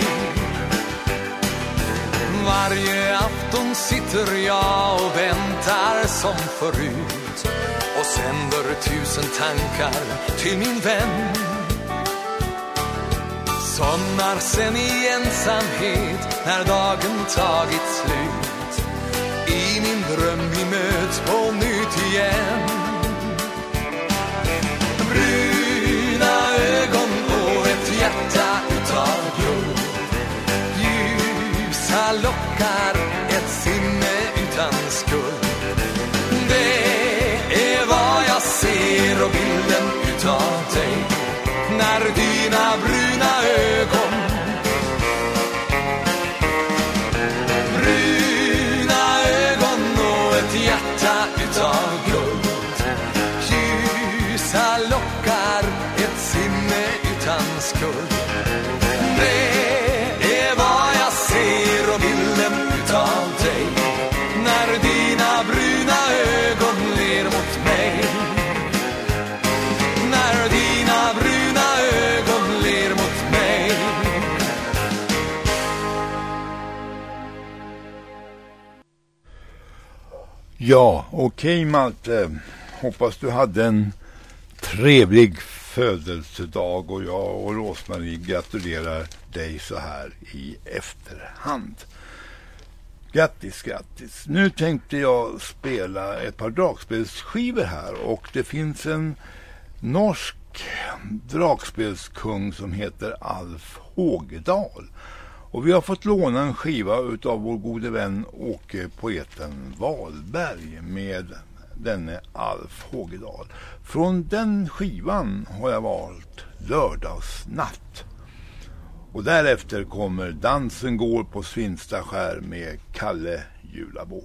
S22: Varje afton sitter jag och väntar som förut. Och sänder tusen tankar till min vän. Somnar sen i ensamhet när dagen tagit slut. I min dröm vi möts på nytt igen. Bruna ögon och ett hjärta utav guld Ljusa lockar, ett sinne utan skuld.
S3: Ja, okej Malte. Hoppas du hade en trevlig födelsedag och jag och Rosmarie gratulerar dig så här i efterhand. Grattis, grattis. Nu tänkte jag spela ett par dragspelsskivor här och det finns en norsk dragspelskung som heter Alf Hågedal. Och vi har fått låna en skiva utav vår gode vän Åke poeten Wahlberg med denne Alf Hågedal. Från den skivan har jag valt Lördagsnatt. Och därefter kommer Dansen går på Svinsta skär med Kalle Julabo.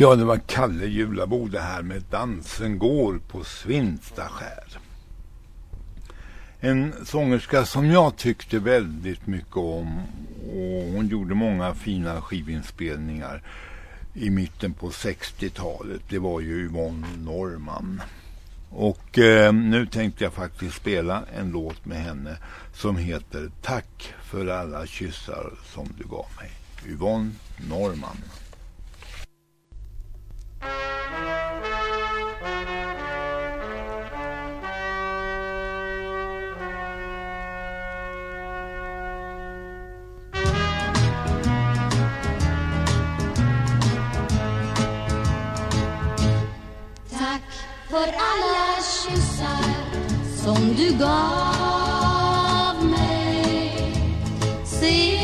S3: Ja, det var Kalle Julabo det här med Dansen går på Svinstaskär. En sångerska som jag tyckte väldigt mycket om och hon gjorde många fina skivinspelningar i mitten på 60-talet. Det var ju Yvonne Norman. Och eh, nu tänkte jag faktiskt spela en låt med henne som heter Tack för alla kyssar som du gav mig. Yvonne Norman.
S10: Tack för alla kyssar som du gav mig. Ser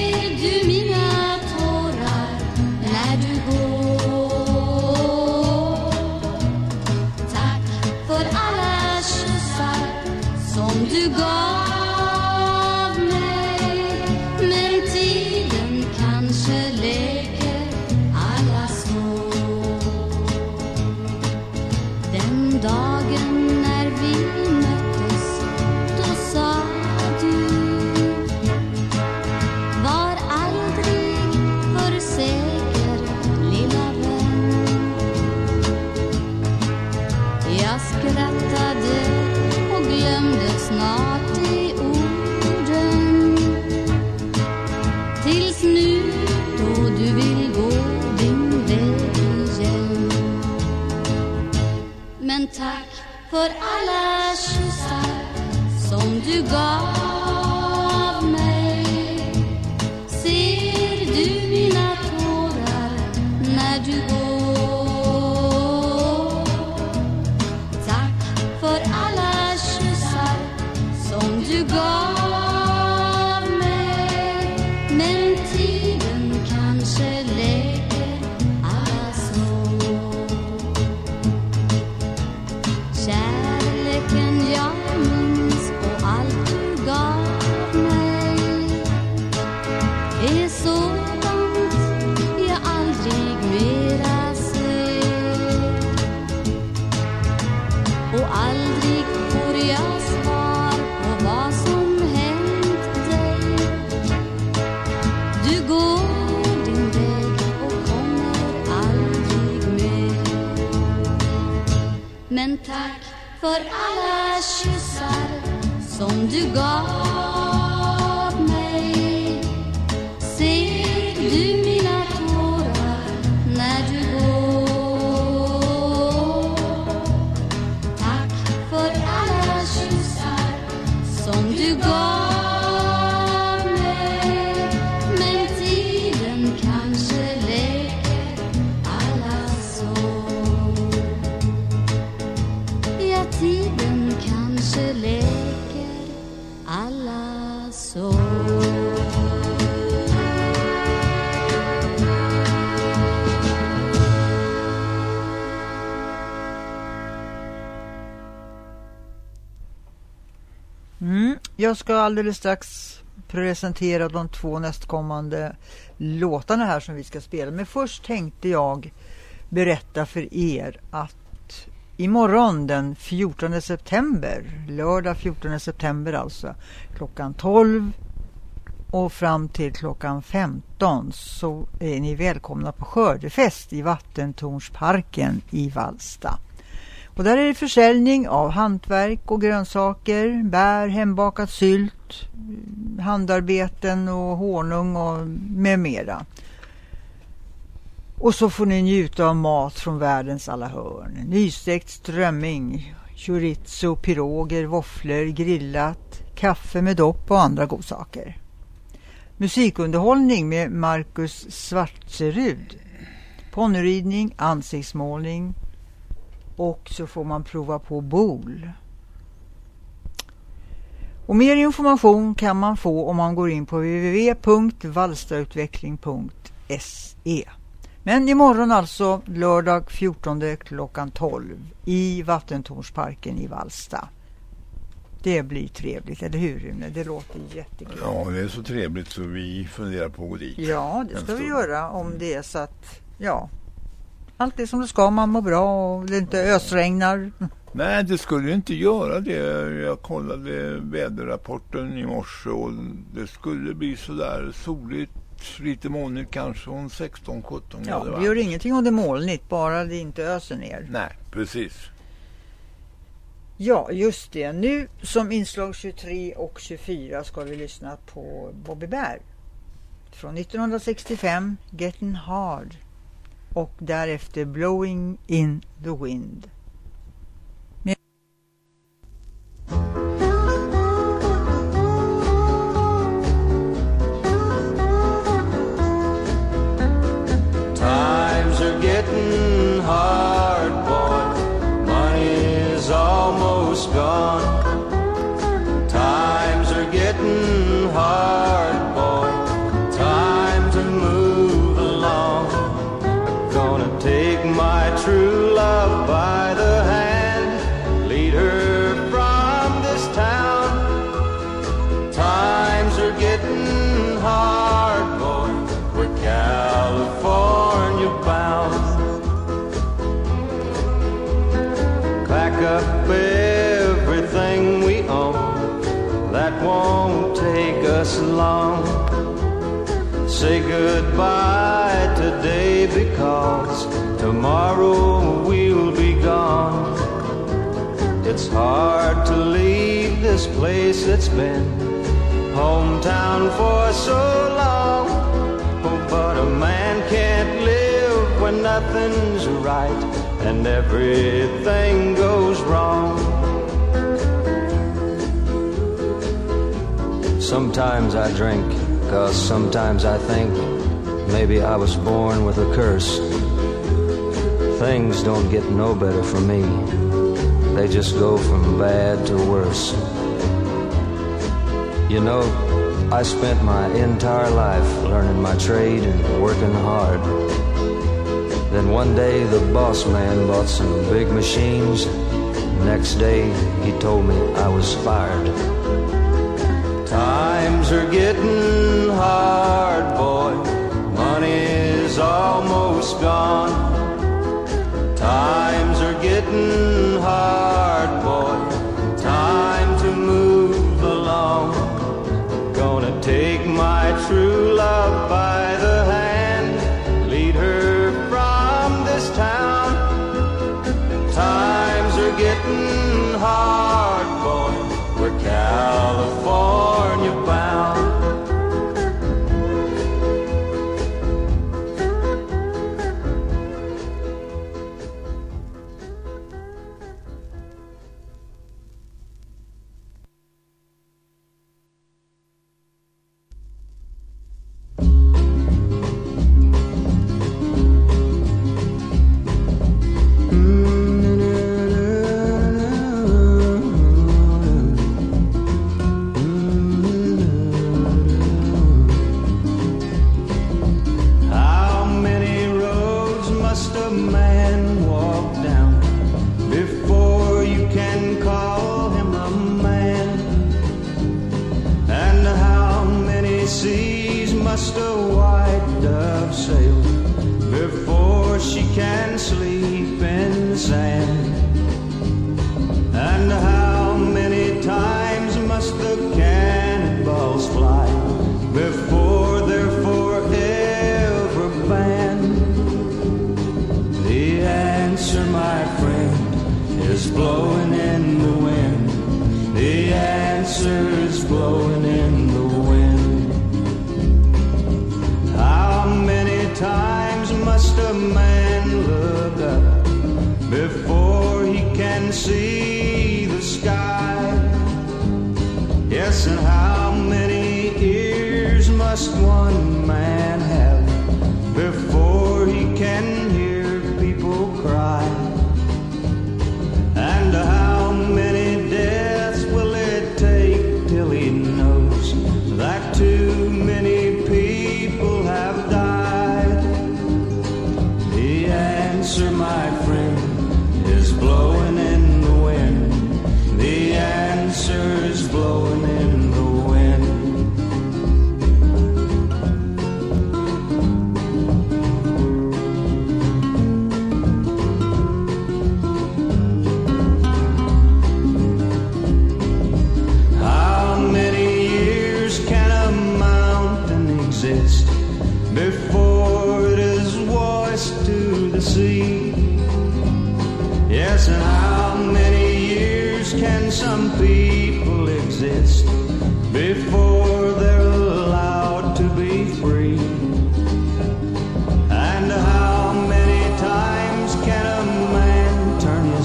S10: tack för alla kyssar som du gav. Tack för alla kyssar som du gav. Jag
S4: ska alldeles strax presentera de två nästkommande låtarna här som vi ska spela. Men först tänkte jag berätta för er att imorgon den 14 september, lördag 14 september alltså, klockan 12 och fram till klockan 15 så är ni välkomna på skördefest i Vattentornsparken i Vallsta. Och där är det försäljning av hantverk och grönsaker, bär, hembakat sylt, handarbeten och honung och med mera. Och så får ni njuta av mat från världens alla hörn. Nystekt strömming, chorizo, piroger, våfflor, grillat, kaffe med dopp och andra godsaker. Musikunderhållning med Marcus Svartserud. Ponnyridning, ansiktsmålning och så får man prova på bol. Och mer information kan man få om man går in på www.valstautveckling.se. Men imorgon alltså lördag 14 klockan 12 i Vattentornsparken i Vallsta. Det blir trevligt, eller hur Rune? Det låter jättekul.
S3: Ja, det är så trevligt så vi funderar på att gå dit.
S4: Ja, det ska vi göra om det är så att, ja, allt är som det ska, man mår bra och det inte ösregnar.
S3: Nej, det skulle ju inte göra det. Jag kollade väderrapporten i morse och det skulle bli sådär soligt, lite molnigt kanske om 16-17
S4: Ja, det gör ingenting om det är molnigt, bara det inte öser ner.
S3: Nej, precis.
S4: Ja, just det. Nu som inslag 23 och 24 ska vi lyssna på Bobby Bear. Från 1965, Getting Hard. Och därefter Blowing in the Wind.
S23: Times are getting hard, Say goodbye today because tomorrow we'll be gone. It's hard to leave this place that's been hometown for so long. Oh, but a man can't live when nothing's right and everything goes wrong. Sometimes I drink, cause sometimes I think maybe I was born with a curse. Things don't get no better for me, they just go from bad to worse. You know, I spent my entire life learning my trade and working hard. Then one day the boss man bought some big machines. Next day he told me I was fired. Times are getting hard, boy. Money's almost gone. Times are getting hard, boy.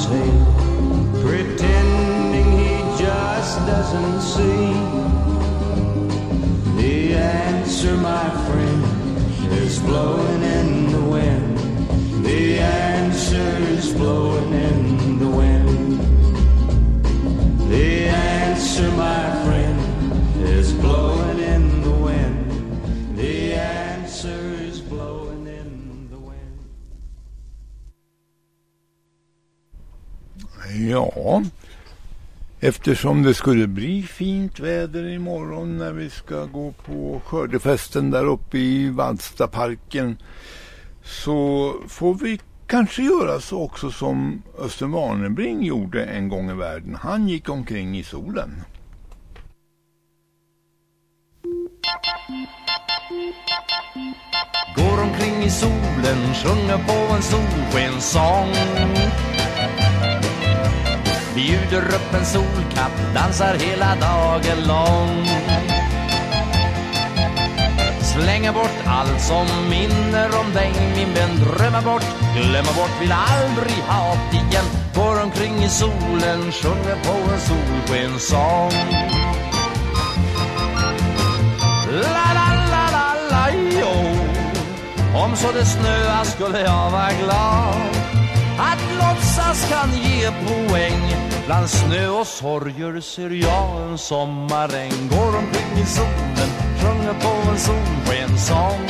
S23: His head, pretending he just doesn't see? The answer, my friend, is blowing in the wind. The answer is blowing in the wind. The answer, my
S3: Ja, eftersom det skulle bli fint väder imorgon när vi ska gå på skördefesten där uppe i Vallstaparken så får vi kanske göra så också som Östen Warnerbring gjorde en gång i världen. Han gick omkring i solen.
S24: Går omkring i solen, sjunger på en solskenssång Bjuder upp en solkatt, dansar hela dagen lång. Slänger bort allt som minner om dig min vän. Drömmer bort, glömmer bort, vill aldrig ha det igen. Går omkring i solen, sjunger på en solskenssång La la la la la jo. Om så det snöa skulle jag vara glad. Att låtsas kan ge poäng. Bland snö och sorger ser jag en sommaräng. Går omkring i solen, sjunger på en solskenssång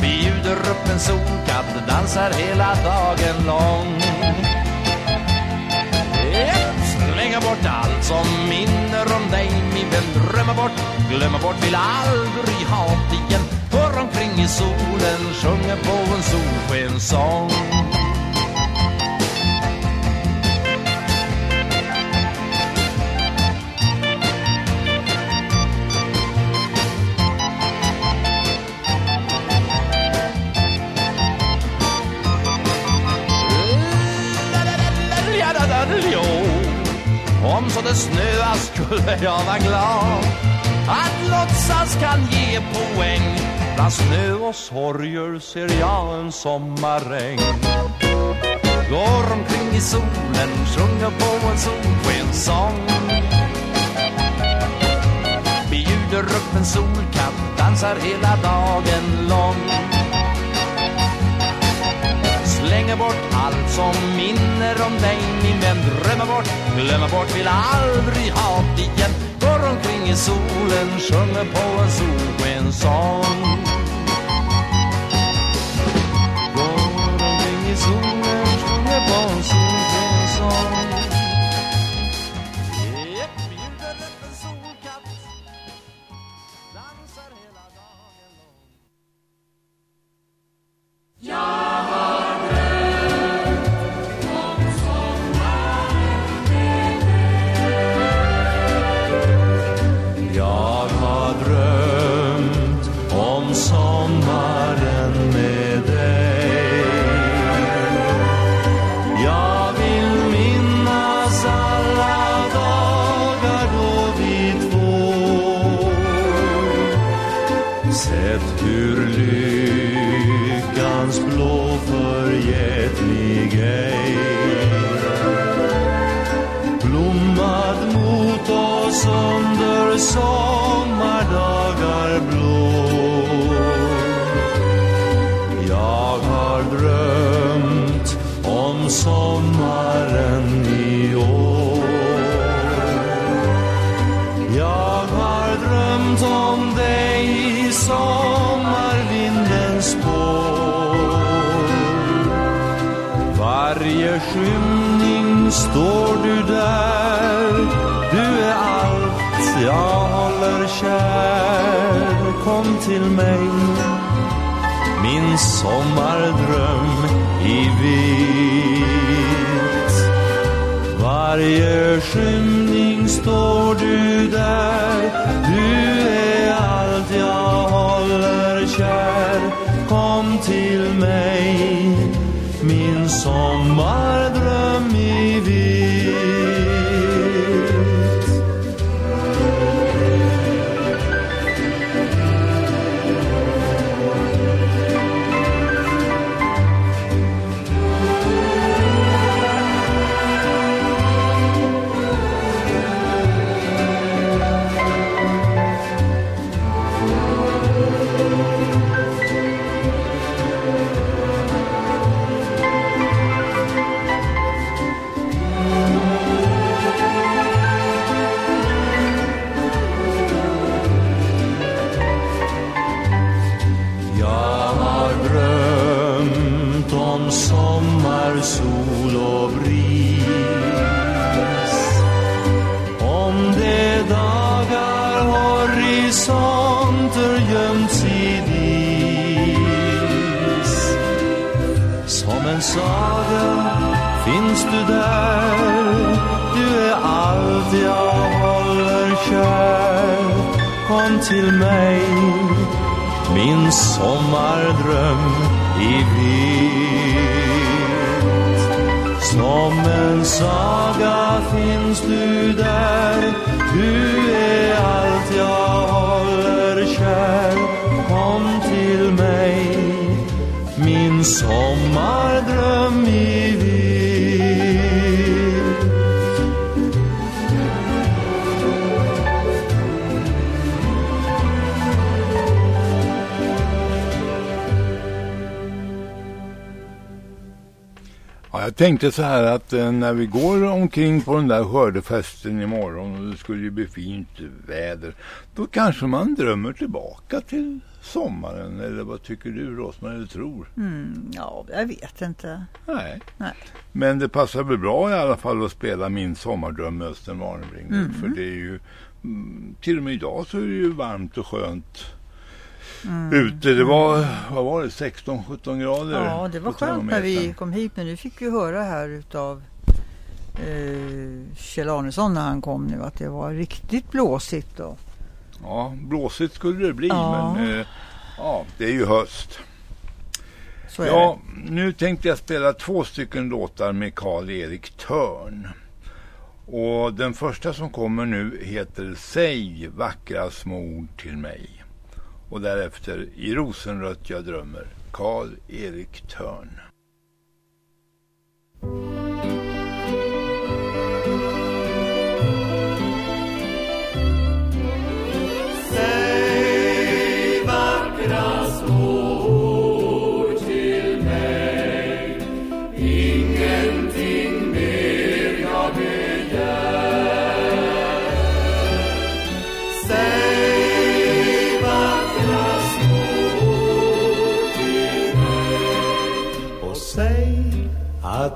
S24: Bjuder upp en solkatt, dansar hela dagen lång. Slänger bort allt som minner om dig min vän. Drömmer bort, glömmer bort, vill aldrig ha igen. Går omkring i solen, sjunger på en solskenssång. Om så det snöar skulle jag vara glad. Att låtsas kan ge poäng. Bland snö och sorger ser jag en sommaräng Går omkring i solen, sjunger på en solskenssång Bjuder upp en solkatt, dansar hela dagen lång. Slänger bort allt som minner om dig min vän. Drömmer bort, glömmer bort, vill aldrig ha det igen. Går omkring i solen, sjunger på en solskenssång
S23: Sett hur lyckans blå förgätlig ej blommad mot oss under sol står du där? Du är allt jag håller kär. Kom till mig. Min sommardröm i vitt Varje skymning står du där. Du är allt jag håller kär. Kom till mig. Min sommardröm till mig. Min sommardröm i vitt Som en saga finns du där.
S3: Tänkte så här att eh, när vi går omkring på den där skördefesten imorgon och det skulle ju bli fint väder, då kanske man drömmer tillbaka till sommaren. Eller vad tycker du Rosmarie, tror?
S4: Mm, ja, jag vet inte.
S3: Nej.
S4: Nej.
S3: Men det passar väl bra i alla fall att spela Min sommardröm med Östen Warnerbring.
S4: Mm.
S3: För det är ju, mm, till och med idag så är det ju varmt och skönt
S4: Mm.
S3: ute. Det var, vad var det, 16-17 grader?
S4: Ja, det var skönt när vi kom hit. Men nu fick vi höra här utav eh, Kjell Arnesson när han kom nu att det var riktigt blåsigt. Och,
S3: Ja, blåsigt skulle det bli,
S4: Ja.
S3: men eh, ja, det är ju höst.
S4: Så
S3: ja, nu tänkte jag spela två stycken låtar med Karl-Erik Törn. Och den första som kommer nu heter Säg vackra små ord till mig. Och därefter I rosenrött jag drömmer, Karl-Erik Törn.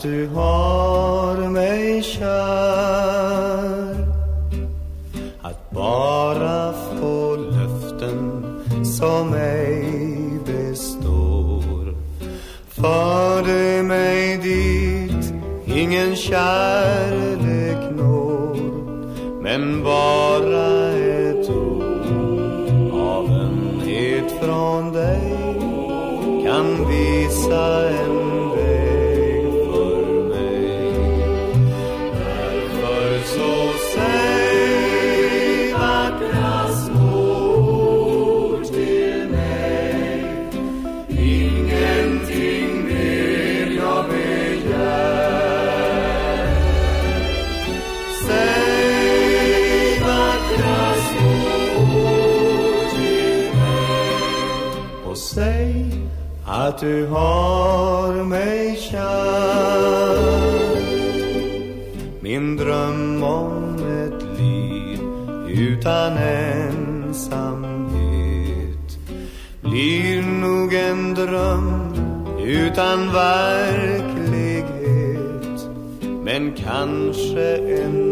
S23: Att du har mig kär. Att bara få löften som ej består. Förde mig dit ingen kärlek når Men bara ett ord av ömhet från dig kan visa en att du har mig kär. Min dröm om ett liv utan ensamhet blir nog en dröm utan verklighet Men kanske en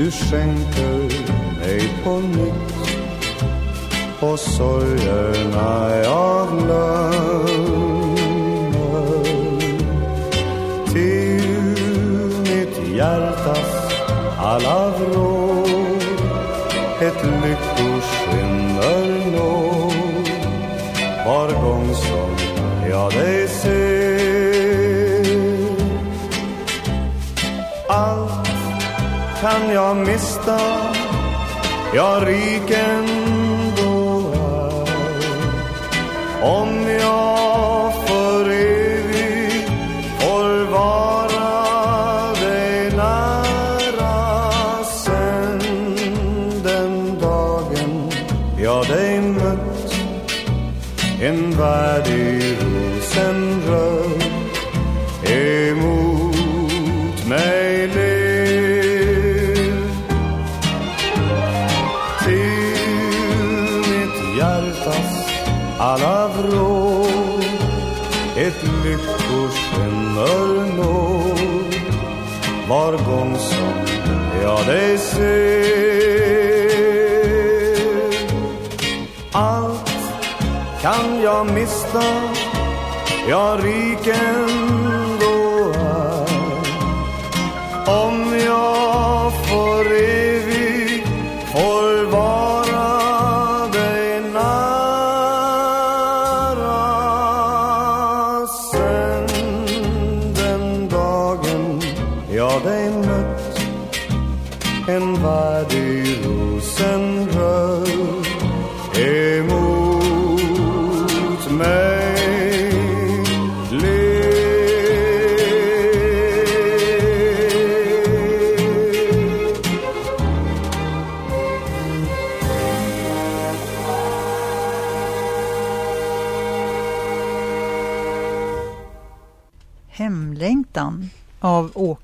S23: du skänker mig på nytt. Och sorgerna jag glömmer till mitt hjärtas alla vrår. Ett kan jag mista. Jag rik ändå är. Om jag jag mista jag rik ändå är. Om jag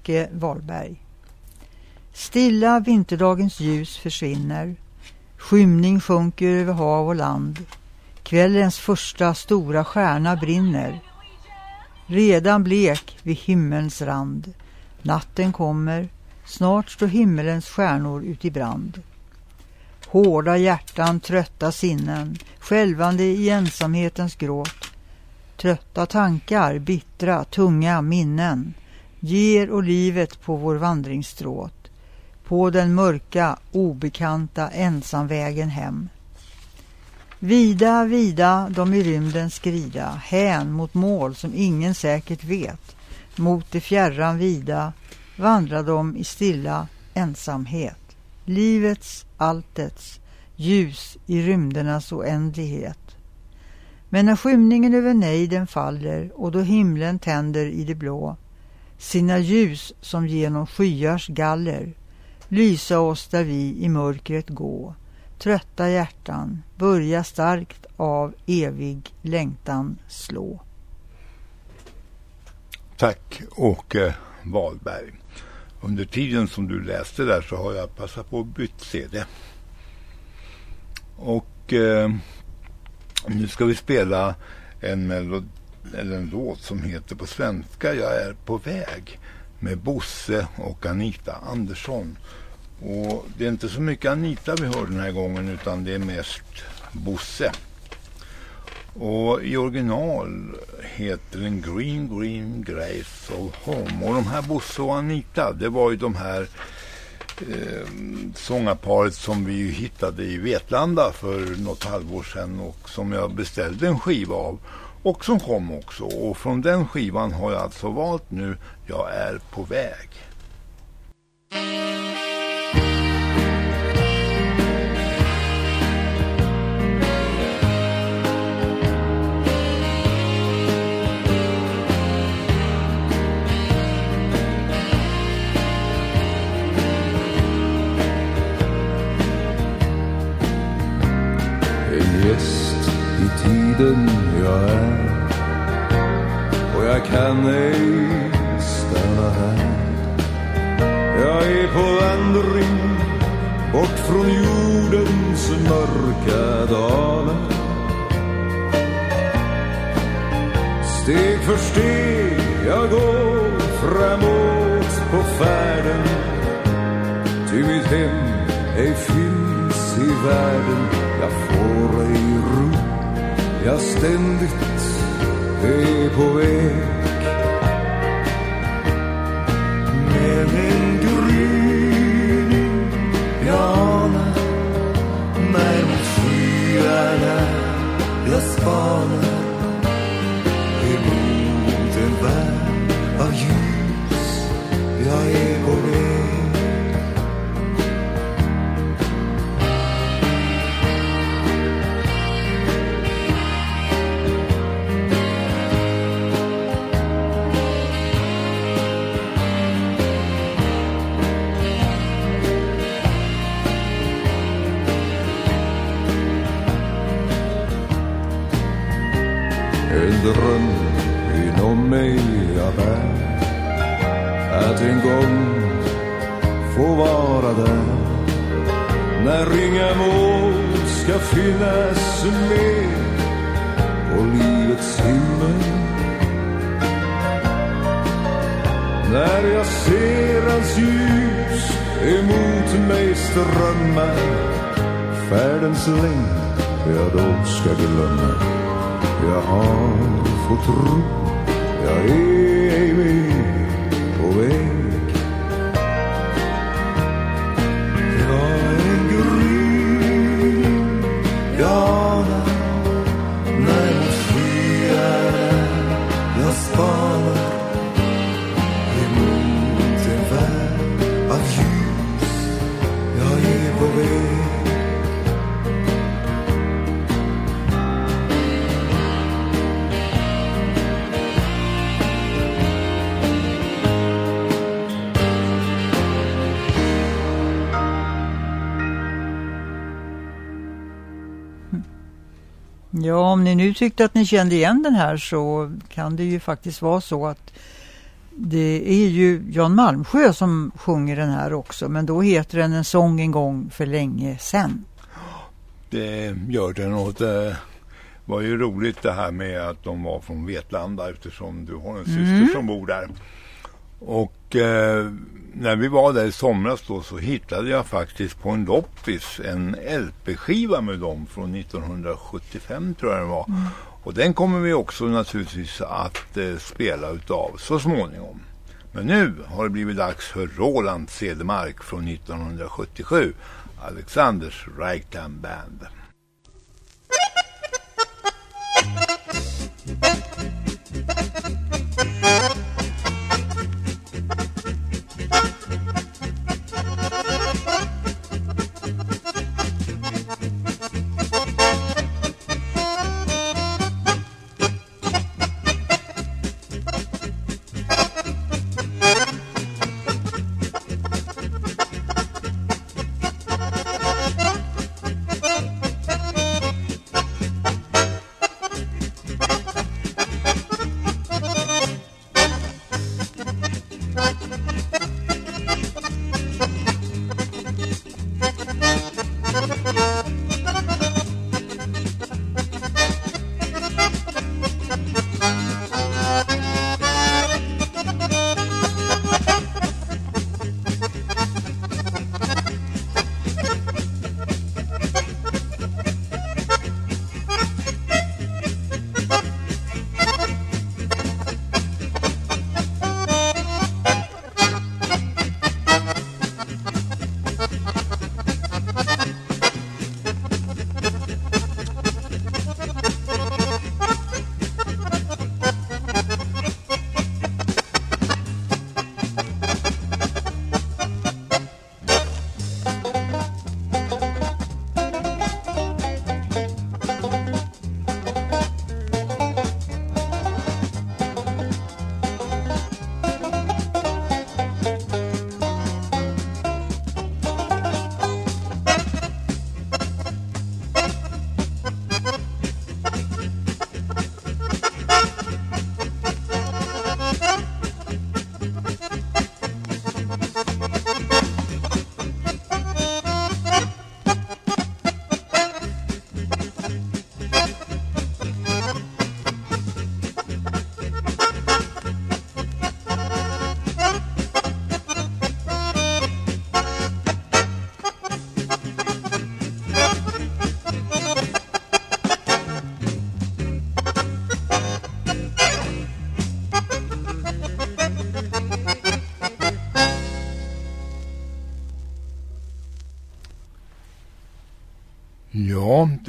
S4: Åke Wahlberg. Stilla vinterdagens ljus försvinner. Skymning sjunker över hav och land. Kvällens första stora stjärna brinner. Redan blek vid himmelens rand. Natten kommer. Snart står himmelens stjärnor ut i brand. Hårda hjärtan, trötta sinnen, skälvande i ensamhetens gråt. Trötta tankar, bittra, tunga minnen ger och livet på vår vandringsstråt, på den mörka, obekanta ensamvägen hem. Vida, vida de i rymden skrida, hän mot mål som ingen säkert vet. Mot det fjärran vida vandrar de i stilla ensamhet. Livets, alltets, ljus i rymdernas oändlighet. Men när skymningen över nejden faller och då himlen tänder i det blå sina ljus som genom skyars galler lysa oss där vi i mörkret gå. Trötta hjärtan börja starkt av evig längtan slå.
S3: Tack Åke Wahlberg. Under tiden som du läste där så har jag passat på att bytt CD. Och eh, nu ska vi spela en, melodi eller en låt som heter på svenska Jag är på väg med Bosse och Anita Andersson. Och det är inte så mycket Anita vi hör den här gången utan det är mest Bosse. Och i original heter den Green Green Grace of Home. Och de här Bosse och Anita, det var ju de här eh, sångarparet som vi ju hittade i Vetlanda för något halvår sedan och som jag beställde en skiva av och som kom också. Och från den skivan har jag alltså valt nu Jag är på väg.
S8: En gäst i tiden jag är jag kan ej stanna här. Jag är på vandring bort från jordens mörka dalar. Steg för steg jag går framåt på färden Ty mitt hem ej finns i världen Jag får ej ro Jag ständigt är på väg. Men en gryning jag anar Mig mot skyarna jag spanar. Få vara där. När inga mål ska finnas med På livets himmel. När jag ser hans ljus emot mig strömma Färdens längd jag då ska glömma. Jag har fått ro Jag är ej mer på väg.
S4: Nu tyckte att ni kände igen den här så kan det ju faktiskt vara så att det är ju Jan Malmsjö som sjunger den här också, men då heter den En sång en gång för länge sen.
S3: Det gör den och det var ju roligt det här med att de var från Vetlanda eftersom du har en syster
S4: Mm.
S3: som bor där. Och eh, när vi var där i somras då så hittade jag faktiskt på en loppis en LP-skiva med dem från 1975 tror jag den var.
S4: Mm.
S3: Och den kommer vi också naturligtvis att eh, spela utav så småningom. Men nu har det blivit dags för Roland Cedermark från 1977, Alexanders Ragtime Band.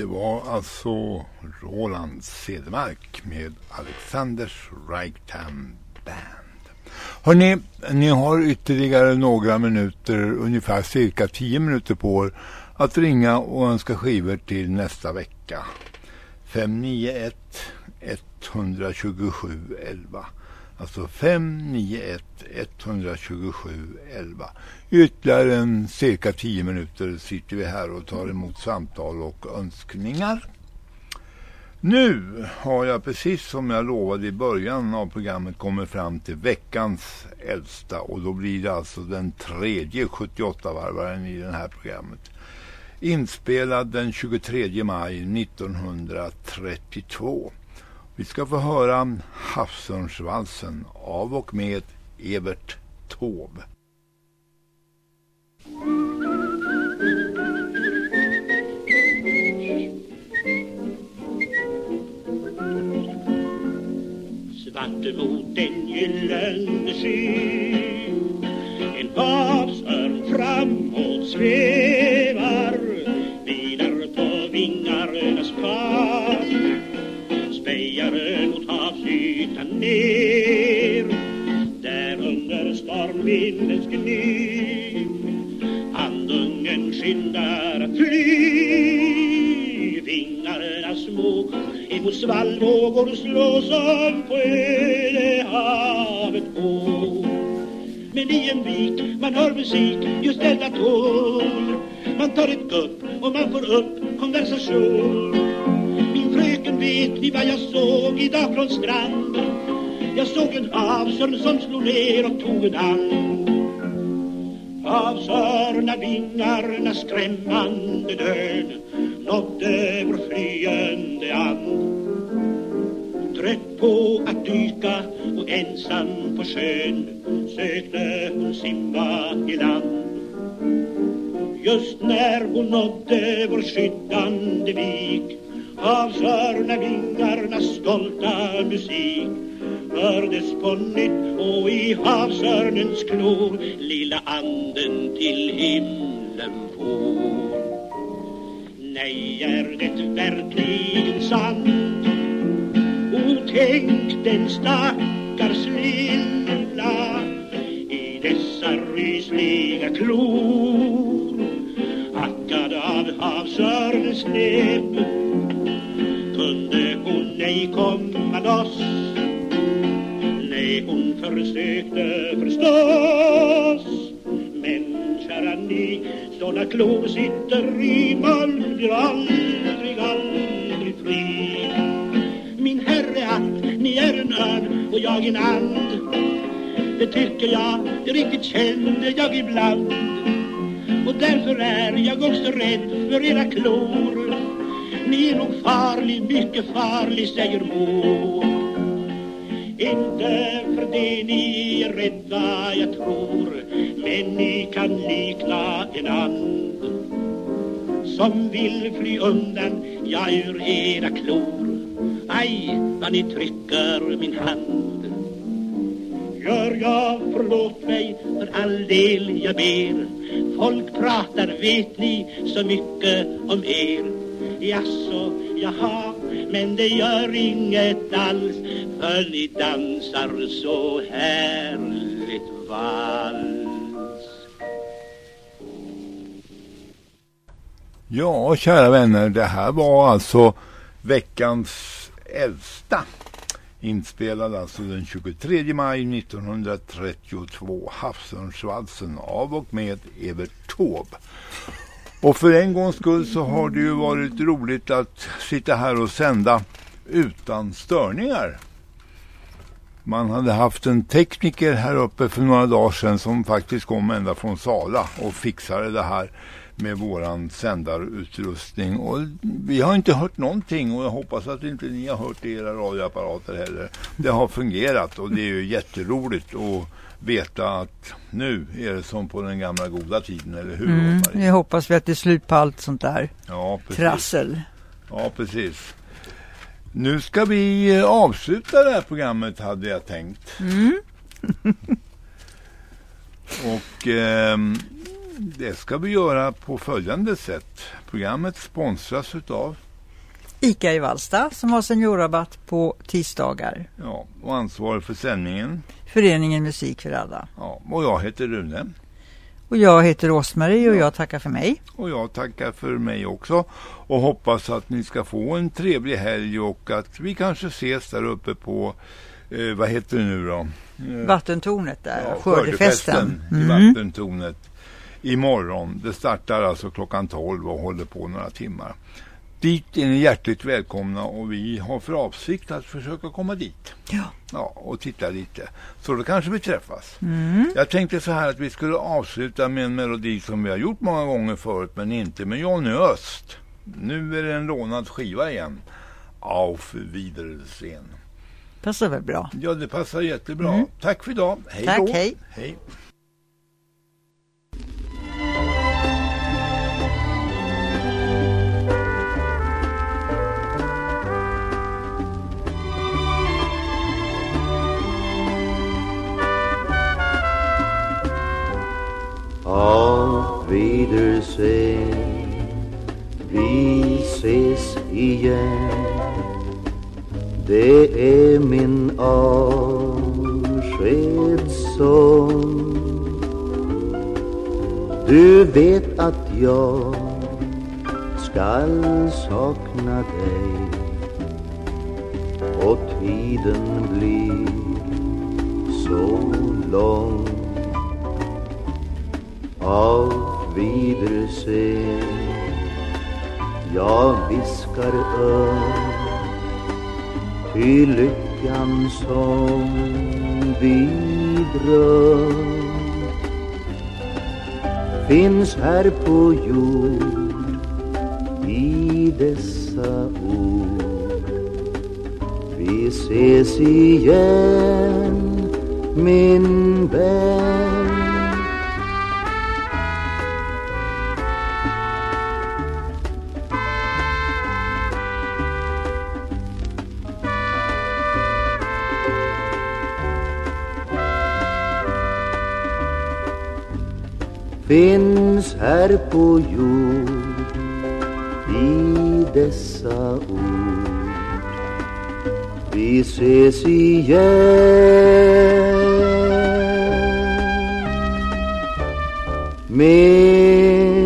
S3: Var alltså Roland Cedermark med Alexanders Ragtime Band. Hörrni, ni har ytterligare några minuter, ungefär cirka tio minuter på er att ringa och önska skivor till nästa vecka. 591 127 11. Alltså 591 127 11. Ytterligare en cirka 10 minuter sitter vi här och tar emot samtal och önskningar. Nu har jag precis som jag lovade i början av programmet kommit fram till veckans äldsta och då blir det alltså den tredje 78-varvaren i det här programmet. Inspelad den 23 maj 1932. Vi ska få höra Havsörnsvalsen av och med Evert Taube.
S25: svart mot en gyllene sky En havsörn framåt sved stormvindens gny Andungen skyndar att fly. Vingarna små. Emot svallvågor slå som på öde havet på Men i en vik man hör musik just detta ton Man tar ett gupp och man får upp konversation. Min fröken vet ni vad jag såg idag från stranden jag såg en havsörn som slog ner och tog en and Havsörnar vingarna skrämmande död nådde vår flyende and Trött på att dyka och ensam på sjön sökte hon simma i land. Just när hon nådde vår skyddande vik Havsörnar vingarnas stolta musik hördes på nytt och i havsörnens klor lilla anden till himlen for. Nej, är det verkligen sant? O, tänk den stackars lilla i dessa rysliga klor hackad av havsörnens näbb kunde hon ej komma loss hon försökte förstås. Men kära ni, såna klor sitter i man blir aldrig, aldrig fri. Min herre att ni är en örn och jag en and. Det tycker jag, det riktigt kände jag ibland. Och därför är jag också rädd för era klor. Ni är nog farlig, mycket farlig, säger mor inte för det ni är rädda, jag tror. Men ni kan likna en and Som vill fly undan, ja, ur era klor. Aj, vad ni trycker min hand. Gör jag, förlåt mig, för all del jag ber. Folk pratar, vet ni, så mycket om er. Jaså, jaha, men det gör inget alls För ni dansar så härligt vals
S3: Ja, kära vänner, det här var alltså veckans äldsta. Inspelad alltså den 23 maj 1932. Havsörnsvalsen av och med Evert Taube. Och för en gångs skull så har det ju varit roligt att sitta här och sända utan störningar. Man hade haft en tekniker här uppe för några dagar sedan som faktiskt kom ända från Sala och fixade det här med våran sändarutrustning. Och vi har inte hört någonting och jag hoppas att inte ni har hört det i era radioapparater heller. Det har fungerat och det är ju jätteroligt Och veta att nu är det som på den gamla goda tiden, eller hur?
S4: Mm, jag hoppas vi att det är slut på allt sånt där
S3: Ja, precis.
S4: trassel.
S3: Ja, precis. Nu ska vi eh, avsluta det här programmet hade jag tänkt.
S4: Mm. (laughs)
S3: Och ehm, Det ska vi göra på följande sätt. Programmet sponsras utav
S4: ICA i Vallsta som har seniorrabatt på tisdagar.
S3: ja, och ansvarig för sändningen.
S4: Föreningen Musik för alla.
S3: Ja, och jag heter Rune.
S4: Och jag heter Rosmarie och jag tackar för mig.
S3: Och jag tackar för mig också och hoppas att ni ska få en trevlig helg och att vi kanske ses där uppe på, eh, vad heter det nu då? Eh,
S4: Vattentornet där,
S3: ja,
S4: skördefesten.
S3: i
S4: Mm.
S3: Vattentornet imorgon. Det startar alltså klockan 12 och håller på några timmar. Dit är ni hjärtligt välkomna och vi har för avsikt att försöka komma dit.
S4: Ja.
S3: Ja, och titta lite. Så då kanske vi träffas.
S4: Mm.
S3: Jag tänkte så här att vi skulle avsluta med en melodi som vi har gjort många gånger förut men inte med Johnny Öst. Nu är det en lånad skiva igen. Auf Wiedersehen.
S4: Passar väl bra.
S3: Ja, det passar jättebra.
S4: Mm.
S3: Tack för idag. Hej
S4: Tack,
S3: då.
S4: hej.
S3: hej.
S23: Auf Wiedersehen, vi ses igen. Det är min avskedssång. Du vet att jag skall sakna dig och tiden blir så lång. Auf Wiedersehen Jag viskar ömt Ty lyckan som vi drömt Finns här på jord I dessa ord. Vi ses igen min vän. Finns här på jord i dessa ord. Vi ses igen med